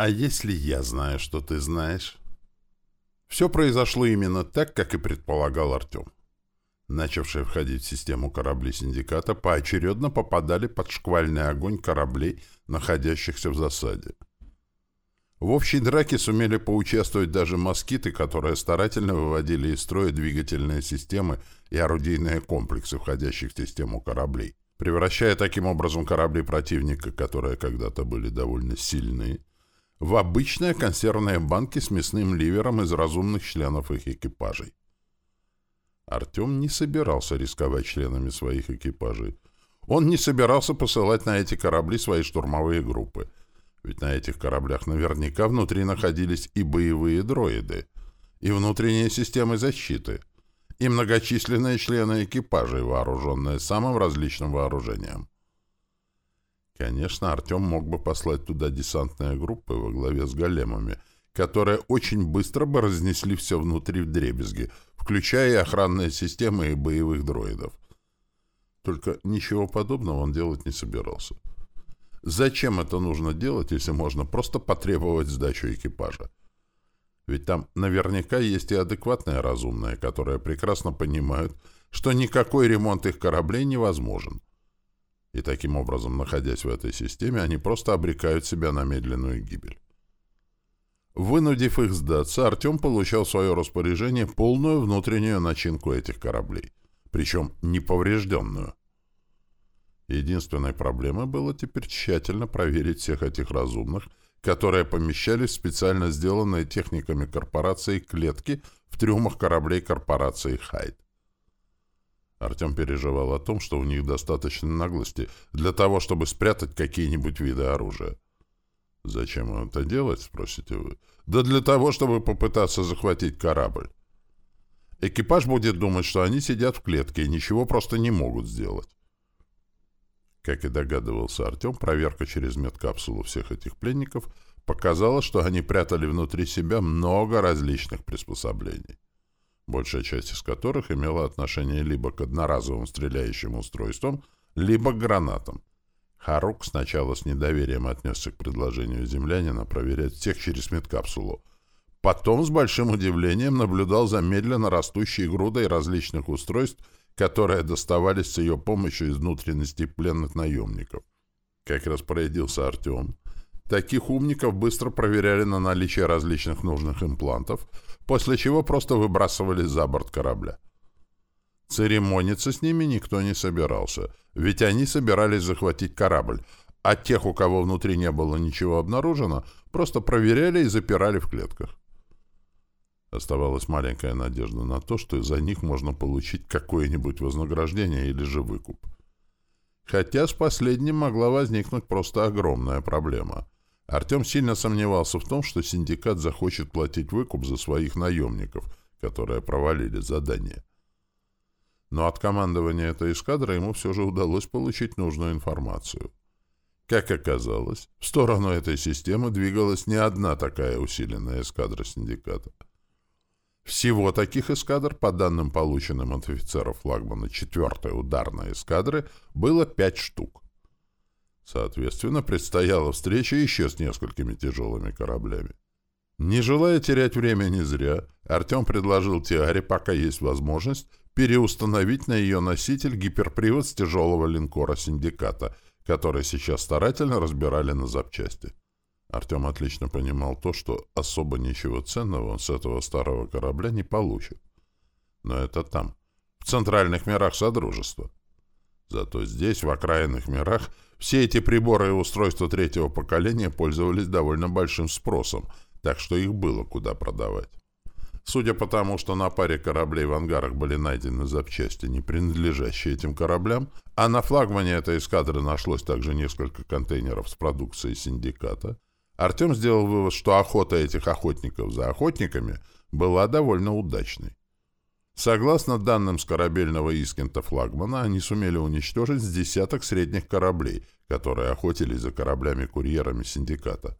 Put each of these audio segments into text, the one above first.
А если я знаю, что ты знаешь? Все произошло именно так, как и предполагал Артем. Начавшие входить в систему корабли синдиката поочередно попадали под шквальный огонь кораблей, находящихся в засаде. В общей драке сумели поучаствовать даже москиты, которые старательно выводили из строя двигательные системы и орудийные комплексы, входящих в систему кораблей, превращая таким образом корабли противника, которые когда-то были довольно сильные, в обычные консервные банки с мясным ливером из разумных членов их экипажей. Артем не собирался рисковать членами своих экипажей. Он не собирался посылать на эти корабли свои штурмовые группы, ведь на этих кораблях наверняка внутри находились и боевые дроиды, и внутренние системы защиты, и многочисленные члены экипажей, вооруженные самым различным вооружением. Конечно, Артем мог бы послать туда десантные группы во главе с големами, которые очень быстро бы разнесли все внутри в дребезги, включая и охранные системы и боевых дроидов. Только ничего подобного он делать не собирался. Зачем это нужно делать, если можно просто потребовать сдачу экипажа? Ведь там наверняка есть и адекватные разумные, которые прекрасно понимают, что никакой ремонт их кораблей невозможен. И таким образом, находясь в этой системе, они просто обрекают себя на медленную гибель. Вынудив их сдаться, Артем получал в свое распоряжение полную внутреннюю начинку этих кораблей, причем неповрежденную. Единственной проблемой было теперь тщательно проверить всех этих разумных, которые помещались в специально сделанные техниками корпорации клетки в трюмах кораблей корпорации «Хайд». Артем переживал о том, что у них достаточно наглости для того, чтобы спрятать какие-нибудь виды оружия. «Зачем это делать?» — спросите вы. «Да для того, чтобы попытаться захватить корабль. Экипаж будет думать, что они сидят в клетке и ничего просто не могут сделать». Как и догадывался Артем, проверка через медкапсулу всех этих пленников показала, что они прятали внутри себя много различных приспособлений большая часть из которых имела отношение либо к одноразовым стреляющим устройствам, либо к гранатам. Харук сначала с недоверием отнесся к предложению землянина проверять всех через медкапсулу. Потом с большим удивлением наблюдал за медленно растущей грудой различных устройств, которые доставались с ее помощью из внутренностей пленных наемников. Как распорядился Артем, таких умников быстро проверяли на наличие различных нужных имплантов — после чего просто выбрасывались за борт корабля. Церемониться с ними никто не собирался, ведь они собирались захватить корабль, а тех, у кого внутри не было ничего обнаружено, просто проверяли и запирали в клетках. Оставалась маленькая надежда на то, что из-за них можно получить какое-нибудь вознаграждение или же выкуп. Хотя с последним могла возникнуть просто огромная проблема — Артем сильно сомневался в том, что синдикат захочет платить выкуп за своих наемников, которые провалили задание. Но от командования этой эскадры ему все же удалось получить нужную информацию. Как оказалось, в сторону этой системы двигалась не одна такая усиленная эскадра синдиката. Всего таких эскадр, по данным, полученным от офицеров флагмана 4-й ударной эскадры, было пять штук. Соответственно, предстояла встреча еще с несколькими тяжелыми кораблями. Не желая терять времени зря, Артем предложил Тиаре, пока есть возможность, переустановить на ее носитель гиперпривод с тяжелого линкора «Синдиката», который сейчас старательно разбирали на запчасти. Артем отлично понимал то, что особо ничего ценного он с этого старого корабля не получит. Но это там, в центральных мирах Содружества. Зато здесь, в окраинных мирах, все эти приборы и устройства третьего поколения пользовались довольно большим спросом, так что их было куда продавать. Судя по тому, что на паре кораблей в ангарах были найдены запчасти, не принадлежащие этим кораблям, а на флагмане этой эскадры нашлось также несколько контейнеров с продукцией синдиката, Артем сделал вывод, что охота этих охотников за охотниками была довольно удачной. Согласно данным с корабельного Искента флагмана, они сумели уничтожить с десяток средних кораблей, которые охотились за кораблями-курьерами синдиката.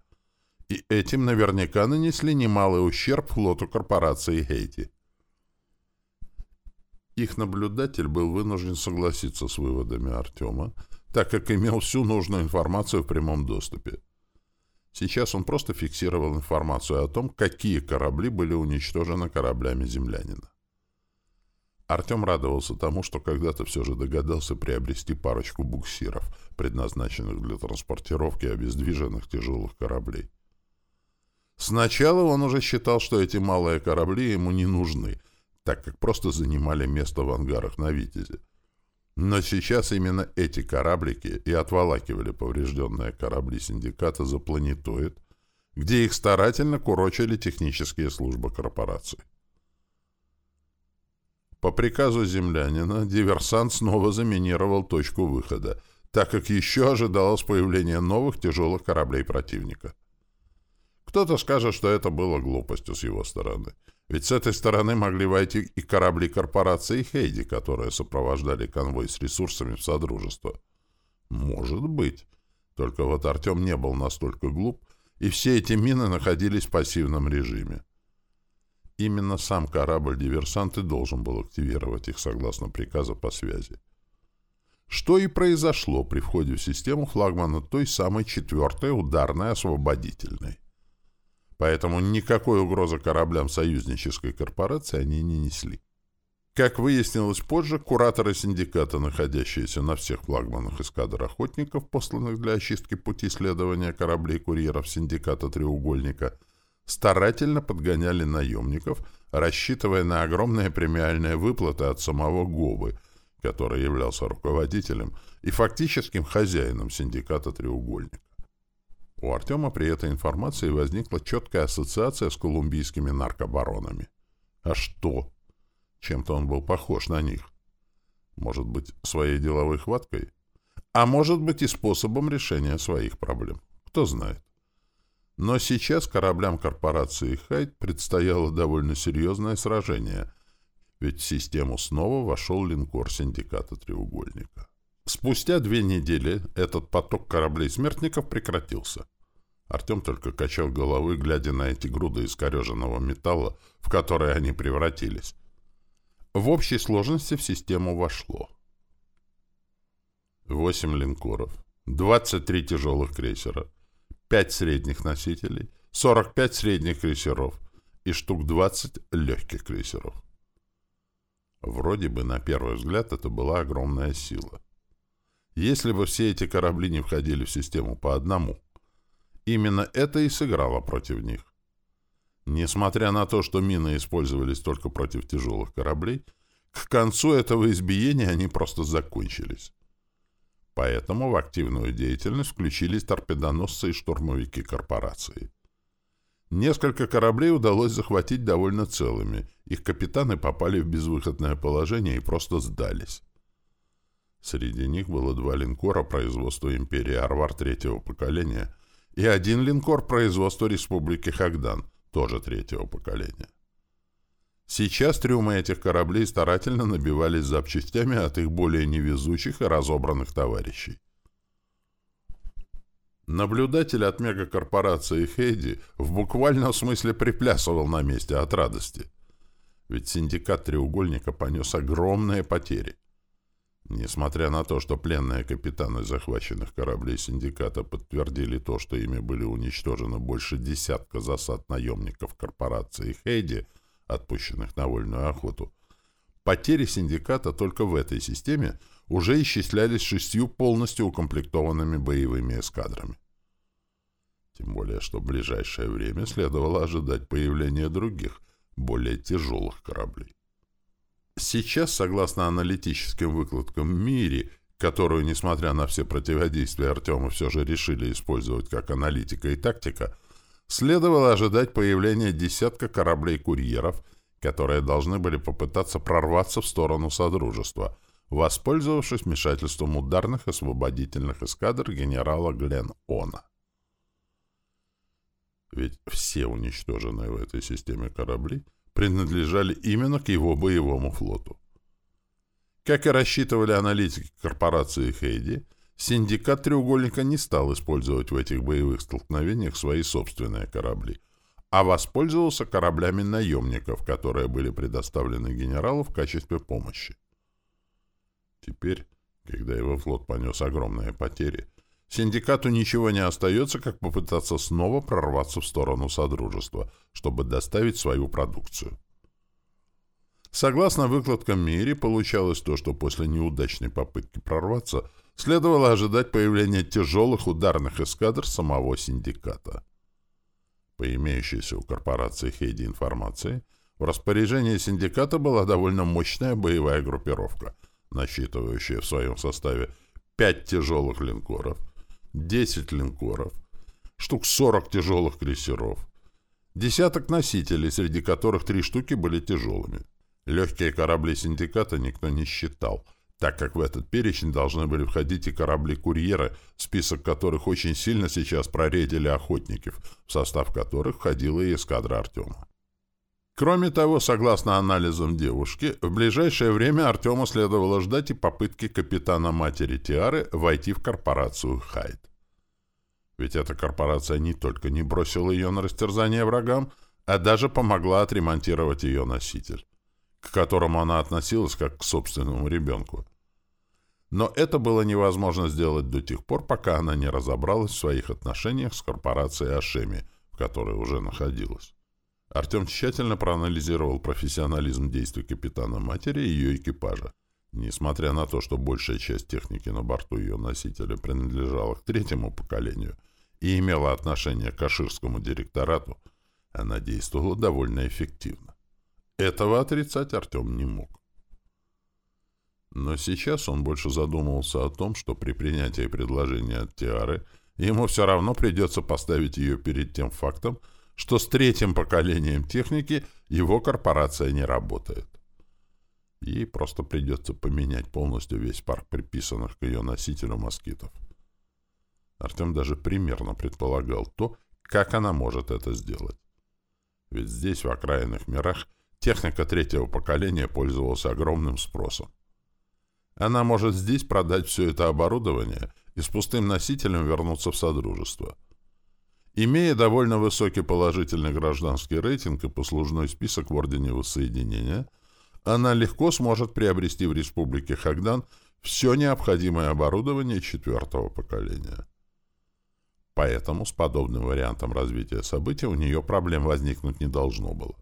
И этим наверняка нанесли немалый ущерб флоту корпорации Хейти. Их наблюдатель был вынужден согласиться с выводами Артема, так как имел всю нужную информацию в прямом доступе. Сейчас он просто фиксировал информацию о том, какие корабли были уничтожены кораблями землянина. Артем радовался тому, что когда-то все же догадался приобрести парочку буксиров, предназначенных для транспортировки обездвиженных тяжелых кораблей. Сначала он уже считал, что эти малые корабли ему не нужны, так как просто занимали место в ангарах на «Витязе». Но сейчас именно эти кораблики и отволакивали поврежденные корабли синдиката за планетоид, где их старательно курочили технические службы корпорации. По приказу землянина диверсант снова заминировал точку выхода, так как еще ожидалось появление новых тяжелых кораблей противника. Кто-то скажет, что это было глупостью с его стороны. Ведь с этой стороны могли войти и корабли корпорации Хейди, которые сопровождали конвой с ресурсами в Содружество. Может быть. Только вот Артем не был настолько глуп, и все эти мины находились в пассивном режиме. Именно сам корабль-диверсант и должен был активировать их согласно приказу по связи. Что и произошло при входе в систему флагмана той самой четвертой ударной освободительной. Поэтому никакой угрозы кораблям союзнической корпорации они не несли. Как выяснилось позже, кураторы синдиката, находящиеся на всех флагманах эскадр охотников, посланных для очистки пути следования кораблей-курьеров синдиката «Треугольника», старательно подгоняли наемников, рассчитывая на огромные премиальные выплаты от самого Гобы, который являлся руководителем и фактическим хозяином синдиката «Треугольник». У Артема при этой информации возникла четкая ассоциация с колумбийскими наркобаронами. А что? Чем-то он был похож на них. Может быть, своей деловой хваткой? А может быть и способом решения своих проблем. Кто знает. Но сейчас кораблям корпорации «Хайт» предстояло довольно серьезное сражение, ведь в систему снова вошел линкор синдиката «Треугольника». Спустя две недели этот поток кораблей-смертников прекратился. Артем только качал головой, глядя на эти груды искореженного металла, в которые они превратились. В общей сложности в систему вошло. Восемь линкоров, 23 тяжелых крейсера, 5 средних носителей, 45 средних крейсеров и штук 20 легких крейсеров. Вроде бы, на первый взгляд, это была огромная сила. Если бы все эти корабли не входили в систему по одному, именно это и сыграло против них. Несмотря на то, что мины использовались только против тяжелых кораблей, к концу этого избиения они просто закончились. Поэтому в активную деятельность включились торпедоносцы и штурмовики корпорации. Несколько кораблей удалось захватить довольно целыми, их капитаны попали в безвыходное положение и просто сдались. Среди них было два линкора производства империи Арвар третьего поколения и один линкор производства Республики Хагдан, тоже третьего поколения. Сейчас трюмы этих кораблей старательно набивались запчастями от их более невезучих и разобранных товарищей. Наблюдатель от мегакорпорации Хейди в буквальном смысле приплясывал на месте от радости. Ведь синдикат треугольника понес огромные потери. Несмотря на то, что пленные капитаны захваченных кораблей синдиката подтвердили то, что ими были уничтожены больше десятка засад наемников корпорации Хейди – отпущенных на вольную охоту, потери синдиката только в этой системе уже исчислялись шестью полностью укомплектованными боевыми эскадрами. Тем более, что в ближайшее время следовало ожидать появления других, более тяжелых кораблей. Сейчас, согласно аналитическим выкладкам МИРИ, которую, несмотря на все противодействия Артема, все же решили использовать как аналитика и тактика, следовало ожидать появления десятка кораблей-курьеров, которые должны были попытаться прорваться в сторону Содружества, воспользовавшись вмешательством ударных освободительных эскадр генерала Глен Она. Ведь все уничтоженные в этой системе корабли принадлежали именно к его боевому флоту. Как и рассчитывали аналитики корпорации Хейди, Синдикат «Треугольника» не стал использовать в этих боевых столкновениях свои собственные корабли, а воспользовался кораблями наемников, которые были предоставлены генералу в качестве помощи. Теперь, когда его флот понес огромные потери, Синдикату ничего не остается, как попытаться снова прорваться в сторону Содружества, чтобы доставить свою продукцию. Согласно выкладкам Мири, получалось то, что после неудачной попытки прорваться следовало ожидать появления тяжелых ударных эскадр самого синдиката. По имеющейся у корпорации Хейди информации, в распоряжении синдиката была довольно мощная боевая группировка, насчитывающая в своем составе 5 тяжелых линкоров, 10 линкоров, штук 40 тяжелых крейсеров, десяток носителей, среди которых три штуки были тяжелыми. Легкие корабли синдиката никто не считал, так как в этот перечень должны были входить и корабли-курьеры, список которых очень сильно сейчас проредили охотники, в состав которых входила и эскадра Артема. Кроме того, согласно анализам девушки, в ближайшее время Артему следовало ждать и попытки капитана матери Тиары войти в корпорацию Хайд. Ведь эта корпорация не только не бросила ее на растерзание врагам, а даже помогла отремонтировать ее носитель к которому она относилась как к собственному ребенку. Но это было невозможно сделать до тех пор, пока она не разобралась в своих отношениях с корпорацией Ашеми, в которой уже находилась. Артем тщательно проанализировал профессионализм действий капитана матери и ее экипажа. Несмотря на то, что большая часть техники на борту ее носителя принадлежала к третьему поколению и имела отношение к Аширскому директорату, она действовала довольно эффективно. Этого отрицать Артем не мог. Но сейчас он больше задумывался о том, что при принятии предложения от Тиары ему все равно придется поставить ее перед тем фактом, что с третьим поколением техники его корпорация не работает. Ей просто придется поменять полностью весь парк приписанных к ее носителю москитов. Артем даже примерно предполагал то, как она может это сделать. Ведь здесь, в окраинных мирах, Техника третьего поколения пользовалась огромным спросом. Она может здесь продать все это оборудование и с пустым носителем вернуться в Содружество. Имея довольно высокий положительный гражданский рейтинг и послужной список в Ордене Воссоединения, она легко сможет приобрести в Республике Хагдан все необходимое оборудование четвертого поколения. Поэтому с подобным вариантом развития событий у нее проблем возникнуть не должно было.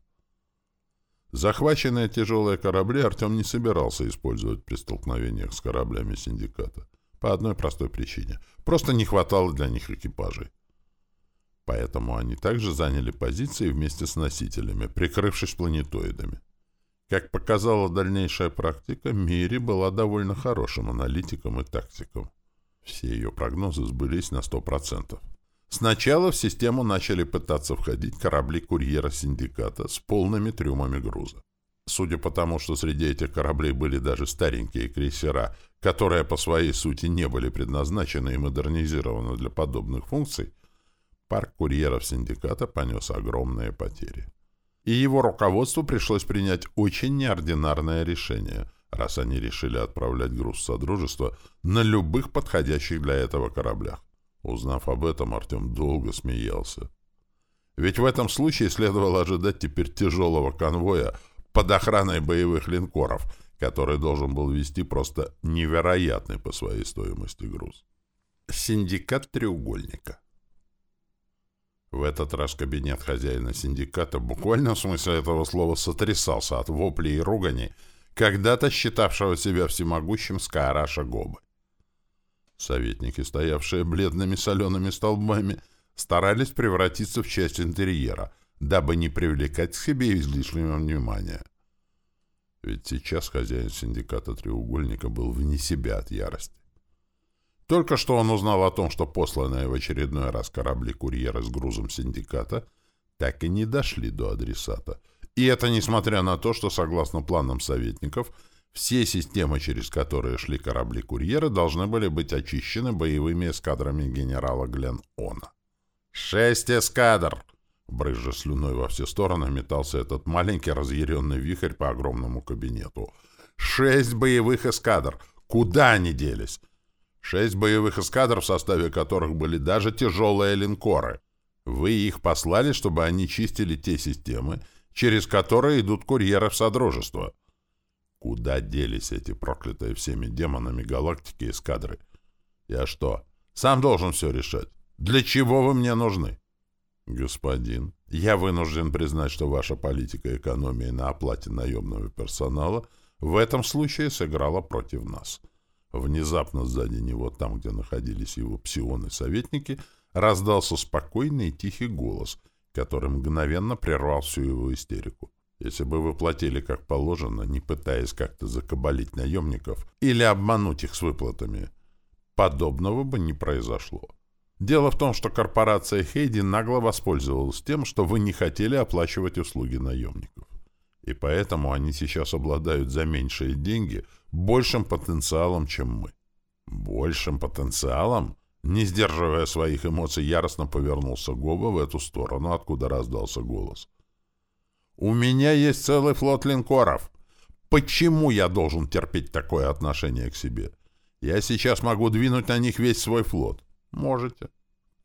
Захваченные тяжелые корабли Артем не собирался использовать при столкновениях с кораблями синдиката. По одной простой причине. Просто не хватало для них экипажей. Поэтому они также заняли позиции вместе с носителями, прикрывшись планетоидами. Как показала дальнейшая практика, Мири была довольно хорошим аналитиком и тактиком. Все ее прогнозы сбылись на 100%. Сначала в систему начали пытаться входить корабли курьера синдиката с полными трюмами груза. Судя по тому, что среди этих кораблей были даже старенькие крейсера, которые по своей сути не были предназначены и модернизированы для подобных функций, парк курьеров синдиката понес огромные потери. И его руководству пришлось принять очень неординарное решение, раз они решили отправлять груз в Содружество на любых подходящих для этого кораблях. Узнав об этом, Артем долго смеялся. Ведь в этом случае следовало ожидать теперь тяжелого конвоя под охраной боевых линкоров, который должен был вести просто невероятный по своей стоимости груз. Синдикат треугольника. В этот раз кабинет хозяина синдиката буквально в смысле этого слова сотрясался от воплей и ругани, когда-то считавшего себя всемогущим Скаараша Гобы. Советники, стоявшие бледными солеными столбами, старались превратиться в часть интерьера, дабы не привлекать к себе излишнего внимания. Ведь сейчас хозяин синдиката «Треугольника» был вне себя от ярости. Только что он узнал о том, что посланные в очередной раз корабли-курьеры с грузом синдиката так и не дошли до адресата. И это несмотря на то, что, согласно планам советников, все системы, через которые шли корабли-курьеры, должны были быть очищены боевыми эскадрами генерала Глен Она. «Шесть эскадр!» Брызжа слюной во все стороны метался этот маленький разъяренный вихрь по огромному кабинету. «Шесть боевых эскадр! Куда они делись?» «Шесть боевых эскадр, в составе которых были даже тяжелые линкоры. Вы их послали, чтобы они чистили те системы, через которые идут курьеры в Содружество». Куда делись эти проклятые всеми демонами галактики эскадры? Я что, Сам должен все решать. Для чего вы мне нужны? Господин, я вынужден признать, что ваша политика экономии на оплате наемного персонала в этом случае сыграла против нас. Внезапно сзади него, там, где находились его псионы-советники, раздался спокойный и тихий голос, который мгновенно прервал всю его истерику. Если бы вы платили как положено, не пытаясь как-то закабалить наемников или обмануть их с выплатами, подобного бы не произошло. Дело в том, что корпорация Хейди нагло воспользовалась тем, что вы не хотели оплачивать услуги наемников. И поэтому они сейчас обладают за меньшие деньги большим потенциалом, чем мы. Большим потенциалом? Не сдерживая своих эмоций, яростно повернулся Гоба в эту сторону, откуда раздался голос. «У меня есть целый флот линкоров. Почему я должен терпеть такое отношение к себе? Я сейчас могу двинуть на них весь свой флот. Можете.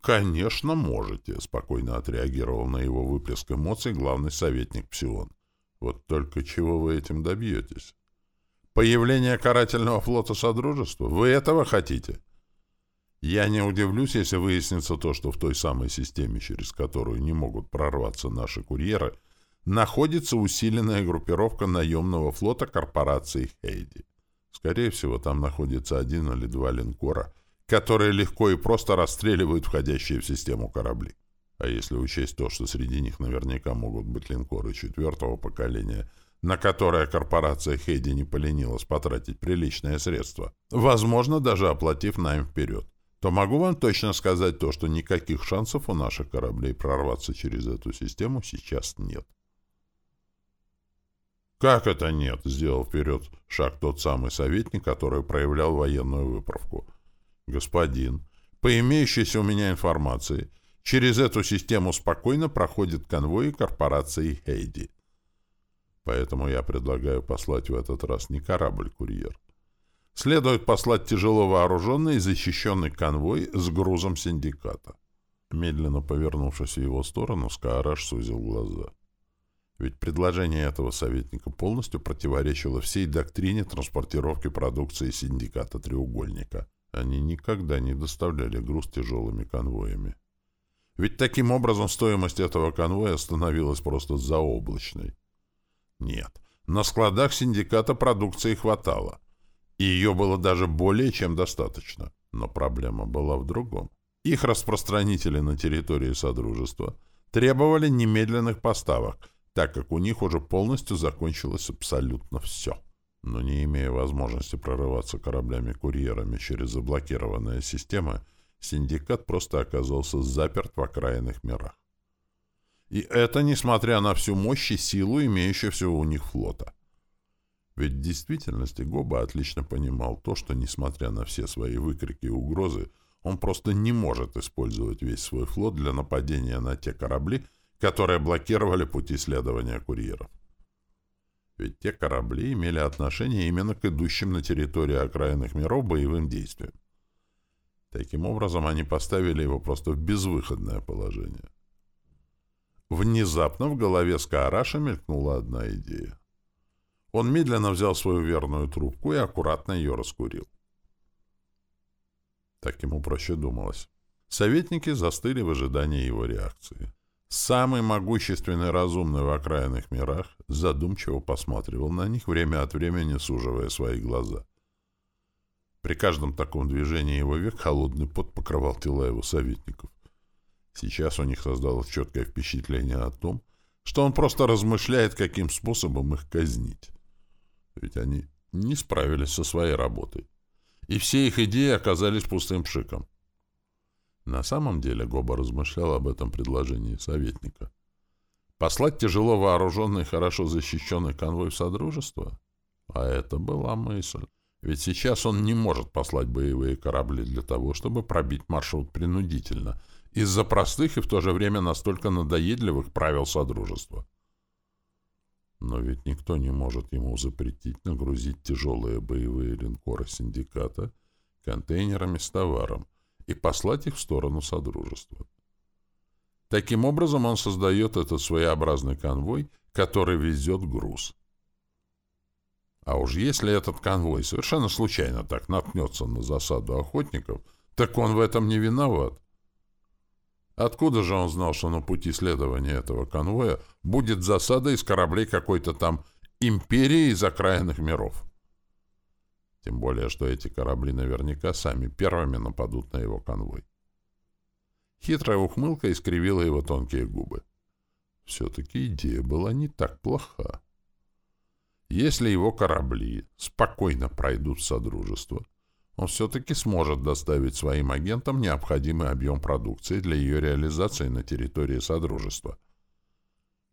Конечно, можете, спокойно отреагировал на его выплеск эмоций главный советник Псион. Вот только чего вы этим добьетесь? Появление карательного флота Содружества? Вы этого хотите? Я не удивлюсь, если выяснится то, что в той самой системе, через которую не могут прорваться наши курьеры, находится усиленная группировка наемного флота корпорации Хейди. Скорее всего, там находится один или два линкора — которые легко и просто расстреливают входящие в систему корабли. А если учесть то, что среди них наверняка могут быть линкоры четвертого поколения, на которое корпорация Хейди не поленилась потратить приличные средства, возможно, даже оплатив найм вперед, то могу вам точно сказать то, что никаких шансов у наших кораблей прорваться через эту систему сейчас нет. «Как это нет?» — сделал вперед шаг тот самый советник, который проявлял военную выправку. Господин, по имеющейся у меня информации, через эту систему спокойно проходит конвои корпорации Хейди. Поэтому я предлагаю послать в этот раз не корабль-курьер. Следует послать тяжело вооруженный и защищенный конвой с грузом синдиката. Медленно повернувшись в его сторону, Скаараш сузил глаза. Ведь предложение этого советника полностью противоречило всей доктрине транспортировки продукции синдиката «Треугольника». Они никогда не доставляли груз тяжелыми конвоями. Ведь таким образом стоимость этого конвоя становилась просто заоблачной. Нет, на складах синдиката продукции хватало. И ее было даже более чем достаточно. Но проблема была в другом. Их распространители на территории Содружества требовали немедленных поставок, так как у них уже полностью закончилось абсолютно все но не имея возможности прорываться кораблями-курьерами через заблокированные системы, синдикат просто оказался заперт в окраинных мирах. И это несмотря на всю мощь и силу имеющегося у них флота. Ведь в действительности Гоба отлично понимал то, что, несмотря на все свои выкрики и угрозы, он просто не может использовать весь свой флот для нападения на те корабли, которые блокировали пути следования курьеров ведь те корабли имели отношение именно к идущим на территории окраинных миров боевым действиям. Таким образом, они поставили его просто в безвыходное положение. Внезапно в голове Скаараша мелькнула одна идея. Он медленно взял свою верную трубку и аккуратно ее раскурил. Так ему проще думалось. Советники застыли в ожидании его реакции. Самый могущественный разумный в окраинных мирах задумчиво посматривал на них, время от времени суживая свои глаза. При каждом таком движении его век холодный пот покрывал тела его советников. Сейчас у них создалось четкое впечатление о том, что он просто размышляет, каким способом их казнить. Ведь они не справились со своей работой. И все их идеи оказались пустым пшиком. На самом деле Гоба размышлял об этом предложении советника. Послать тяжело вооруженный, хорошо защищенный конвой в Содружество? А это была мысль. Ведь сейчас он не может послать боевые корабли для того, чтобы пробить маршрут принудительно, из-за простых и в то же время настолько надоедливых правил Содружества. Но ведь никто не может ему запретить нагрузить тяжелые боевые линкоры синдиката контейнерами с товаром, и послать их в сторону Содружества. Таким образом он создает этот своеобразный конвой, который везет груз. А уж если этот конвой совершенно случайно так наткнется на засаду охотников, Так он в этом не виноват. Откуда же он знал, что на пути следования этого конвоя будет засада из кораблей какой-то там империи из окраинных миров? Тем более, что эти корабли наверняка сами первыми нападут на его конвой. Хитрая ухмылка искривила его тонкие губы. Все-таки идея была не так плоха. Если его корабли спокойно пройдут в Содружество, он все-таки сможет доставить своим агентам необходимый объем продукции для ее реализации на территории Содружества.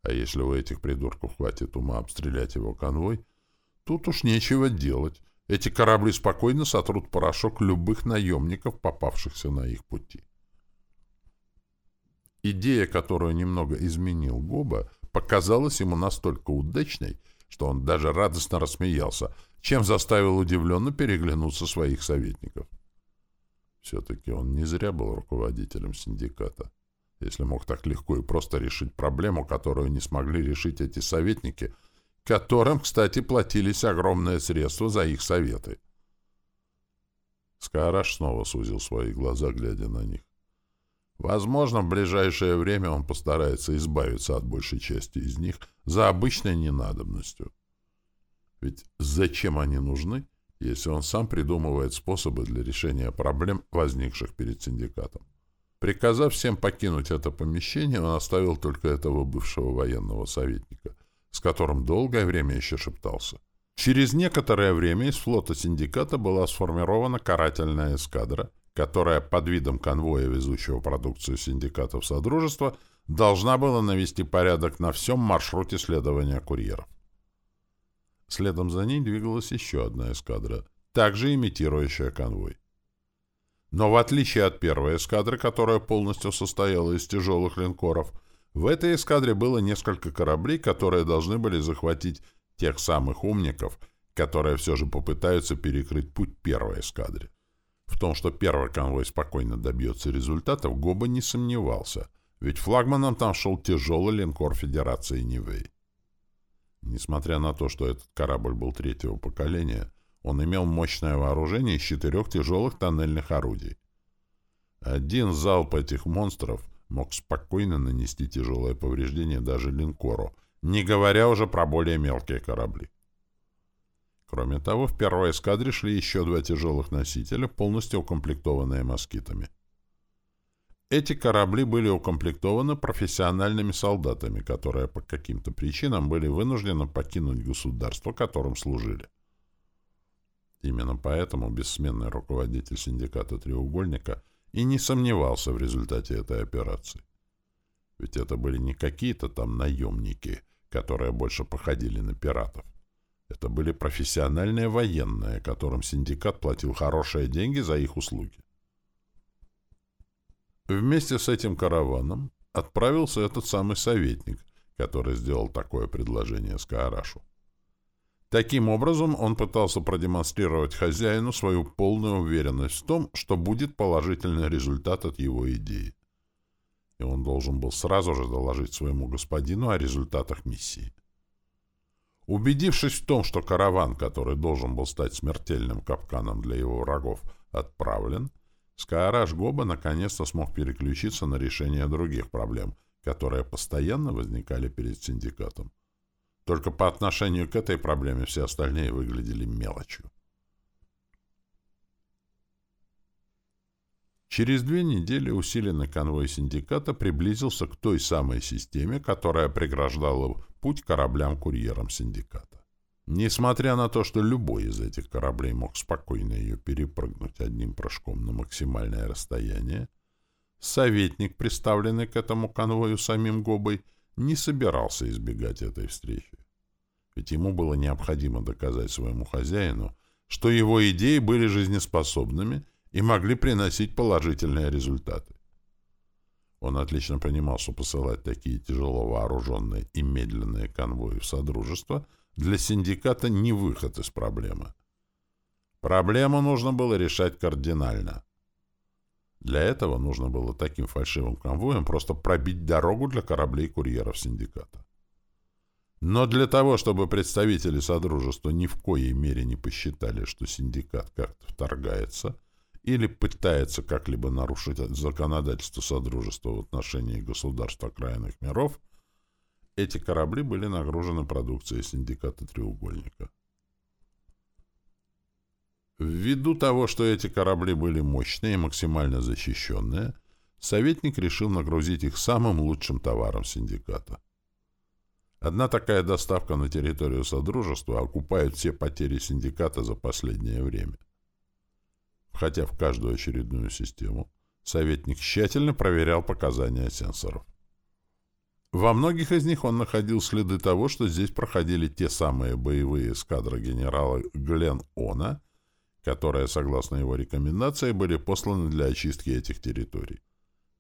А если у этих придурков хватит ума обстрелять его конвой, тут уж нечего делать. Эти корабли спокойно сотрут порошок любых наемников, попавшихся на их пути. Идея, которую немного изменил Гоба, показалась ему настолько удачной, что он даже радостно рассмеялся, чем заставил удивленно переглянуться своих советников. Все-таки он не зря был руководителем синдиката. Если мог так легко и просто решить проблему, которую не смогли решить эти советники, которым, кстати, платились огромные средства за их советы. Скараш снова сузил свои глаза, глядя на них. Возможно, в ближайшее время он постарается избавиться от большей части из них за обычной ненадобностью. Ведь зачем они нужны, если он сам придумывает способы для решения проблем, возникших перед синдикатом? Приказав всем покинуть это помещение, он оставил только этого бывшего военного советника, с которым долгое время еще шептался. Через некоторое время из флота синдиката была сформирована карательная эскадра, которая под видом конвоя, везущего продукцию синдикатов Содружества, должна была навести порядок на всем маршруте следования курьеров. Следом за ней двигалась еще одна эскадра, также имитирующая конвой. Но в отличие от первой эскадры, которая полностью состояла из тяжелых линкоров, в этой эскадре было несколько кораблей, которые должны были захватить тех самых умников, которые все же попытаются перекрыть путь первой эскадре. В том, что первый конвой спокойно добьется результатов, Гоба не сомневался, ведь флагманом там шел тяжелый линкор Федерации Нивэй. Несмотря на то, что этот корабль был третьего поколения, он имел мощное вооружение из четырех тяжелых тоннельных орудий. Один залп этих монстров мог спокойно нанести тяжелое повреждение даже линкору, не говоря уже про более мелкие корабли. Кроме того, в первой эскадре шли еще два тяжелых носителя, полностью укомплектованные москитами. Эти корабли были укомплектованы профессиональными солдатами, которые по каким-то причинам были вынуждены покинуть государство, которым служили. Именно поэтому бессменный руководитель синдиката «Треугольника» и не сомневался в результате этой операции. Ведь это были не какие-то там наемники, которые больше походили на пиратов. Это были профессиональные военные, которым синдикат платил хорошие деньги за их услуги. Вместе с этим караваном отправился этот самый советник, который сделал такое предложение Скаарашу. Таким образом, он пытался продемонстрировать хозяину свою полную уверенность в том, что будет положительный результат от его идеи. И он должен был сразу же доложить своему господину о результатах миссии. Убедившись в том, что караван, который должен был стать смертельным капканом для его врагов, отправлен, Скаараш Гоба наконец-то смог переключиться на решение других проблем, которые постоянно возникали перед синдикатом. Только по отношению к этой проблеме все остальные выглядели мелочью. Через две недели усиленный конвой синдиката приблизился к той самой системе, которая преграждала путь кораблям-курьерам синдиката. Несмотря на то, что любой из этих кораблей мог спокойно ее перепрыгнуть одним прыжком на максимальное расстояние, советник, представленный к этому конвою самим Гобой, не собирался избегать этой встречи. Ведь ему было необходимо доказать своему хозяину, что его идеи были жизнеспособными и могли приносить положительные результаты. Он отлично понимал, что посылать такие тяжело вооруженные и медленные конвои в Содружество для синдиката не выход из проблемы. Проблему нужно было решать кардинально. Для этого нужно было таким фальшивым конвоем просто пробить дорогу для кораблей-курьеров синдиката. Но для того, чтобы представители Содружества ни в коей мере не посчитали, что синдикат как-то вторгается – или пытается как-либо нарушить законодательство Содружества в отношении государств окраинных миров, эти корабли были нагружены продукцией синдиката «Треугольника». Ввиду того, что эти корабли были мощные и максимально защищенные, советник решил нагрузить их самым лучшим товаром синдиката. Одна такая доставка на территорию Содружества окупает все потери синдиката за последнее время. Хотя в каждую очередную систему советник тщательно проверял показания сенсоров. Во многих из них он находил следы того, что здесь проходили те самые боевые эскадры генерала Глен Она, которые, согласно его рекомендации, были посланы для очистки этих территорий.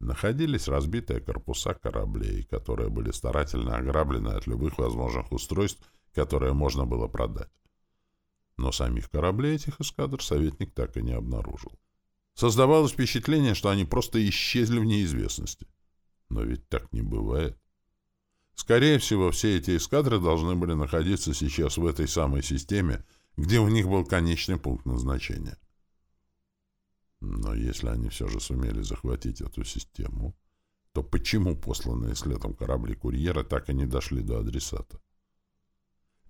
Находились разбитые корпуса кораблей, которые были старательно ограблены от любых возможных устройств, которые можно было продать. Но самих кораблей этих эскадр советник так и не обнаружил. Создавалось впечатление, что они просто исчезли в неизвестности. Но ведь так не бывает. Скорее всего, все эти эскадры должны были находиться сейчас в этой самой системе, где у них был конечный пункт назначения. Но если они все же сумели захватить эту систему, то почему посланные следом корабли-курьеры так и не дошли до адресата?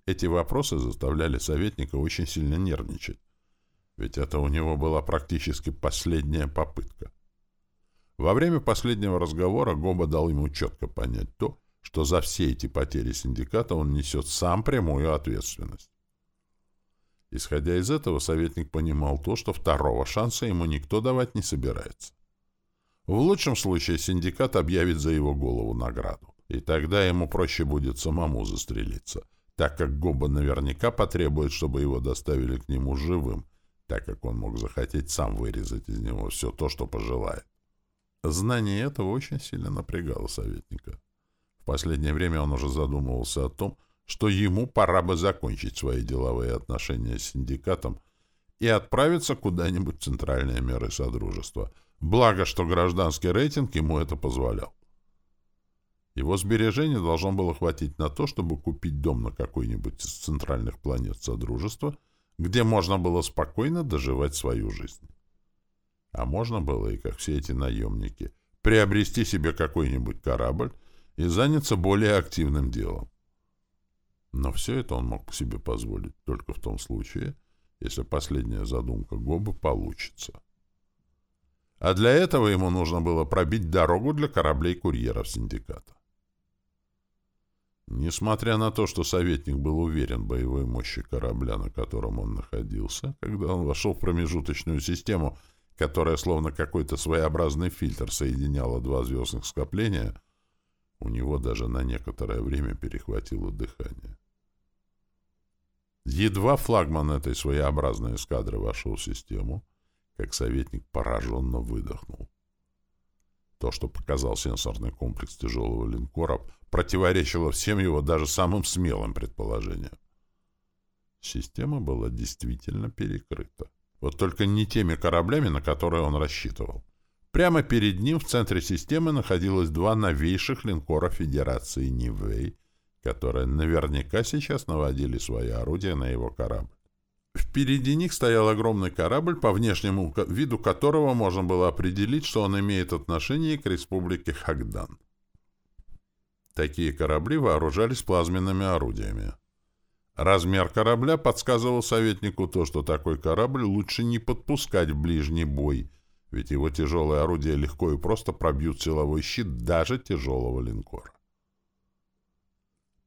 Эти вопросы заставляли советника очень сильно нервничать, ведь это у него была практически последняя попытка. Во время последнего разговора Гоба дал ему четко понять то, что за все эти потери синдиката он несет сам прямую ответственность. Исходя из этого, советник понимал то, что второго шанса ему никто давать не собирается. В лучшем случае синдикат объявит за его голову награду, и тогда ему проще будет самому застрелиться, так как Гоба наверняка потребует, чтобы его доставили к нему живым, так как он мог захотеть сам вырезать из него все то, что пожелает. Знание этого очень сильно напрягало советника. В последнее время он уже задумывался о том, что ему пора бы закончить свои деловые отношения с синдикатом и отправиться куда-нибудь в центральные меры Содружества. Благо, что гражданский рейтинг ему это позволял. Его сбережений должно было хватить на то, чтобы купить дом на какой-нибудь из центральных планет Содружества, где можно было спокойно доживать свою жизнь. А можно было и, как все эти наемники, приобрести себе какой-нибудь корабль, и заняться более активным делом. Но все это он мог себе позволить только в том случае, если последняя задумка Гобы получится. А для этого ему нужно было пробить дорогу для кораблей-курьеров синдиката. Несмотря на то, что советник был уверен в боевой мощи корабля, на котором он находился, когда он вошел в промежуточную систему, которая словно какой-то своеобразный фильтр соединяла два звездных скопления — у него даже на некоторое время перехватило дыхание. Едва флагман этой своеобразной эскадры вошел в систему, как советник пораженно выдохнул. То, что показал сенсорный комплекс тяжелого линкора, противоречило всем его даже самым смелым предположениям. Система была действительно перекрыта. Вот только не теми кораблями, на которые он рассчитывал. Прямо перед ним в центре системы находилось два новейших линкора Федерации Нивэй, которые наверняка сейчас наводили свои орудия на его корабль. Впереди них стоял огромный корабль, по внешнему виду которого можно было определить, что он имеет отношение к республике Хагдан. Такие корабли вооружались плазменными орудиями. Размер корабля подсказывал советнику то, что такой корабль лучше не подпускать в ближний бой – ведь его тяжелые орудия легко и просто пробьют силовой щит даже тяжелого линкора.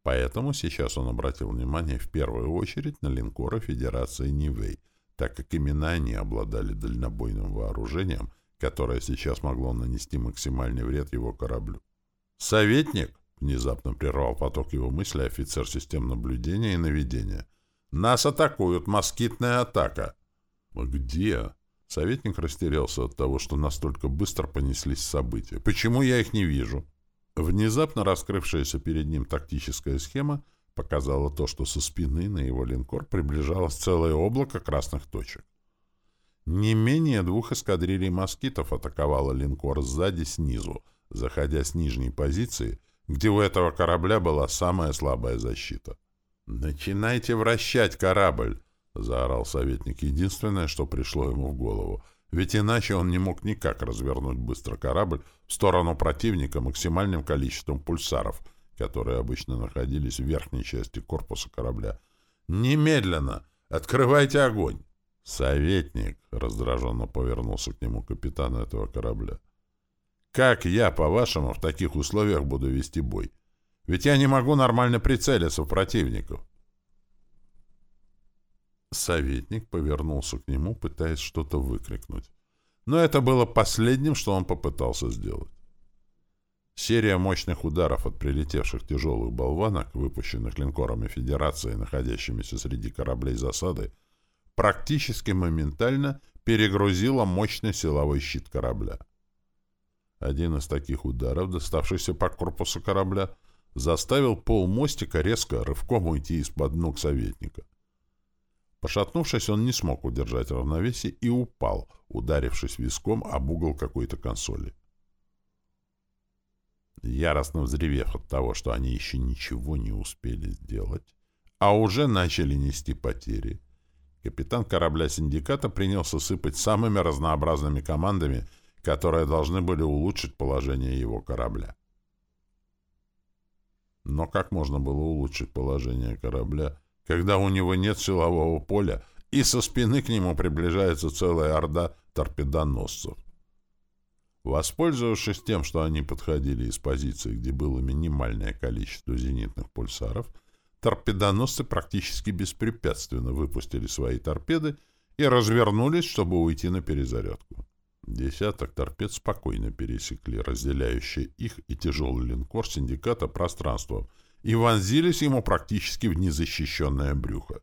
Поэтому сейчас он обратил внимание в первую очередь на линкоры Федерации Нивэй, так как именно они обладали дальнобойным вооружением, которое сейчас могло нанести максимальный вред его кораблю. «Советник!» — внезапно прервал поток его мысли офицер систем наблюдения и наведения. «Нас атакуют! Москитная атака!» «Где?» Советник растерялся от того, что настолько быстро понеслись события. «Почему я их не вижу?» Внезапно раскрывшаяся перед ним тактическая схема показала то, что со спины на его линкор приближалось целое облако красных точек. Не менее двух эскадрилей москитов атаковало линкор сзади снизу, заходя с нижней позиции, где у этого корабля была самая слабая защита. «Начинайте вращать корабль!» — заорал советник единственное, что пришло ему в голову. Ведь иначе он не мог никак развернуть быстро корабль в сторону противника максимальным количеством пульсаров, которые обычно находились в верхней части корпуса корабля. «Немедленно! Открывайте огонь!» «Советник!» — раздраженно повернулся к нему капитан этого корабля. «Как я, по-вашему, в таких условиях буду вести бой? Ведь я не могу нормально прицелиться в противников!» Советник повернулся к нему, пытаясь что-то выкрикнуть. Но это было последним, что он попытался сделать. Серия мощных ударов от прилетевших тяжелых болванок, выпущенных линкорами Федерации, находящимися среди кораблей засады, практически моментально перегрузила мощный силовой щит корабля. Один из таких ударов, доставшийся по корпусу корабля, заставил пол мостика резко рывком уйти из-под ног советника. Пошатнувшись, он не смог удержать равновесие и упал, ударившись виском об угол какой-то консоли. Яростно взревев от того, что они еще ничего не успели сделать, а уже начали нести потери, капитан корабля «Синдиката» принялся сыпать самыми разнообразными командами, которые должны были улучшить положение его корабля. Но как можно было улучшить положение корабля, когда у него нет силового поля, и со спины к нему приближается целая орда торпедоносцев. Воспользовавшись тем, что они подходили из позиции, где было минимальное количество зенитных пульсаров, торпедоносцы практически беспрепятственно выпустили свои торпеды и развернулись, чтобы уйти на перезарядку. Десяток торпед спокойно пересекли разделяющее их и тяжелый линкор синдиката пространство — и вонзились ему практически в незащищенное брюхо.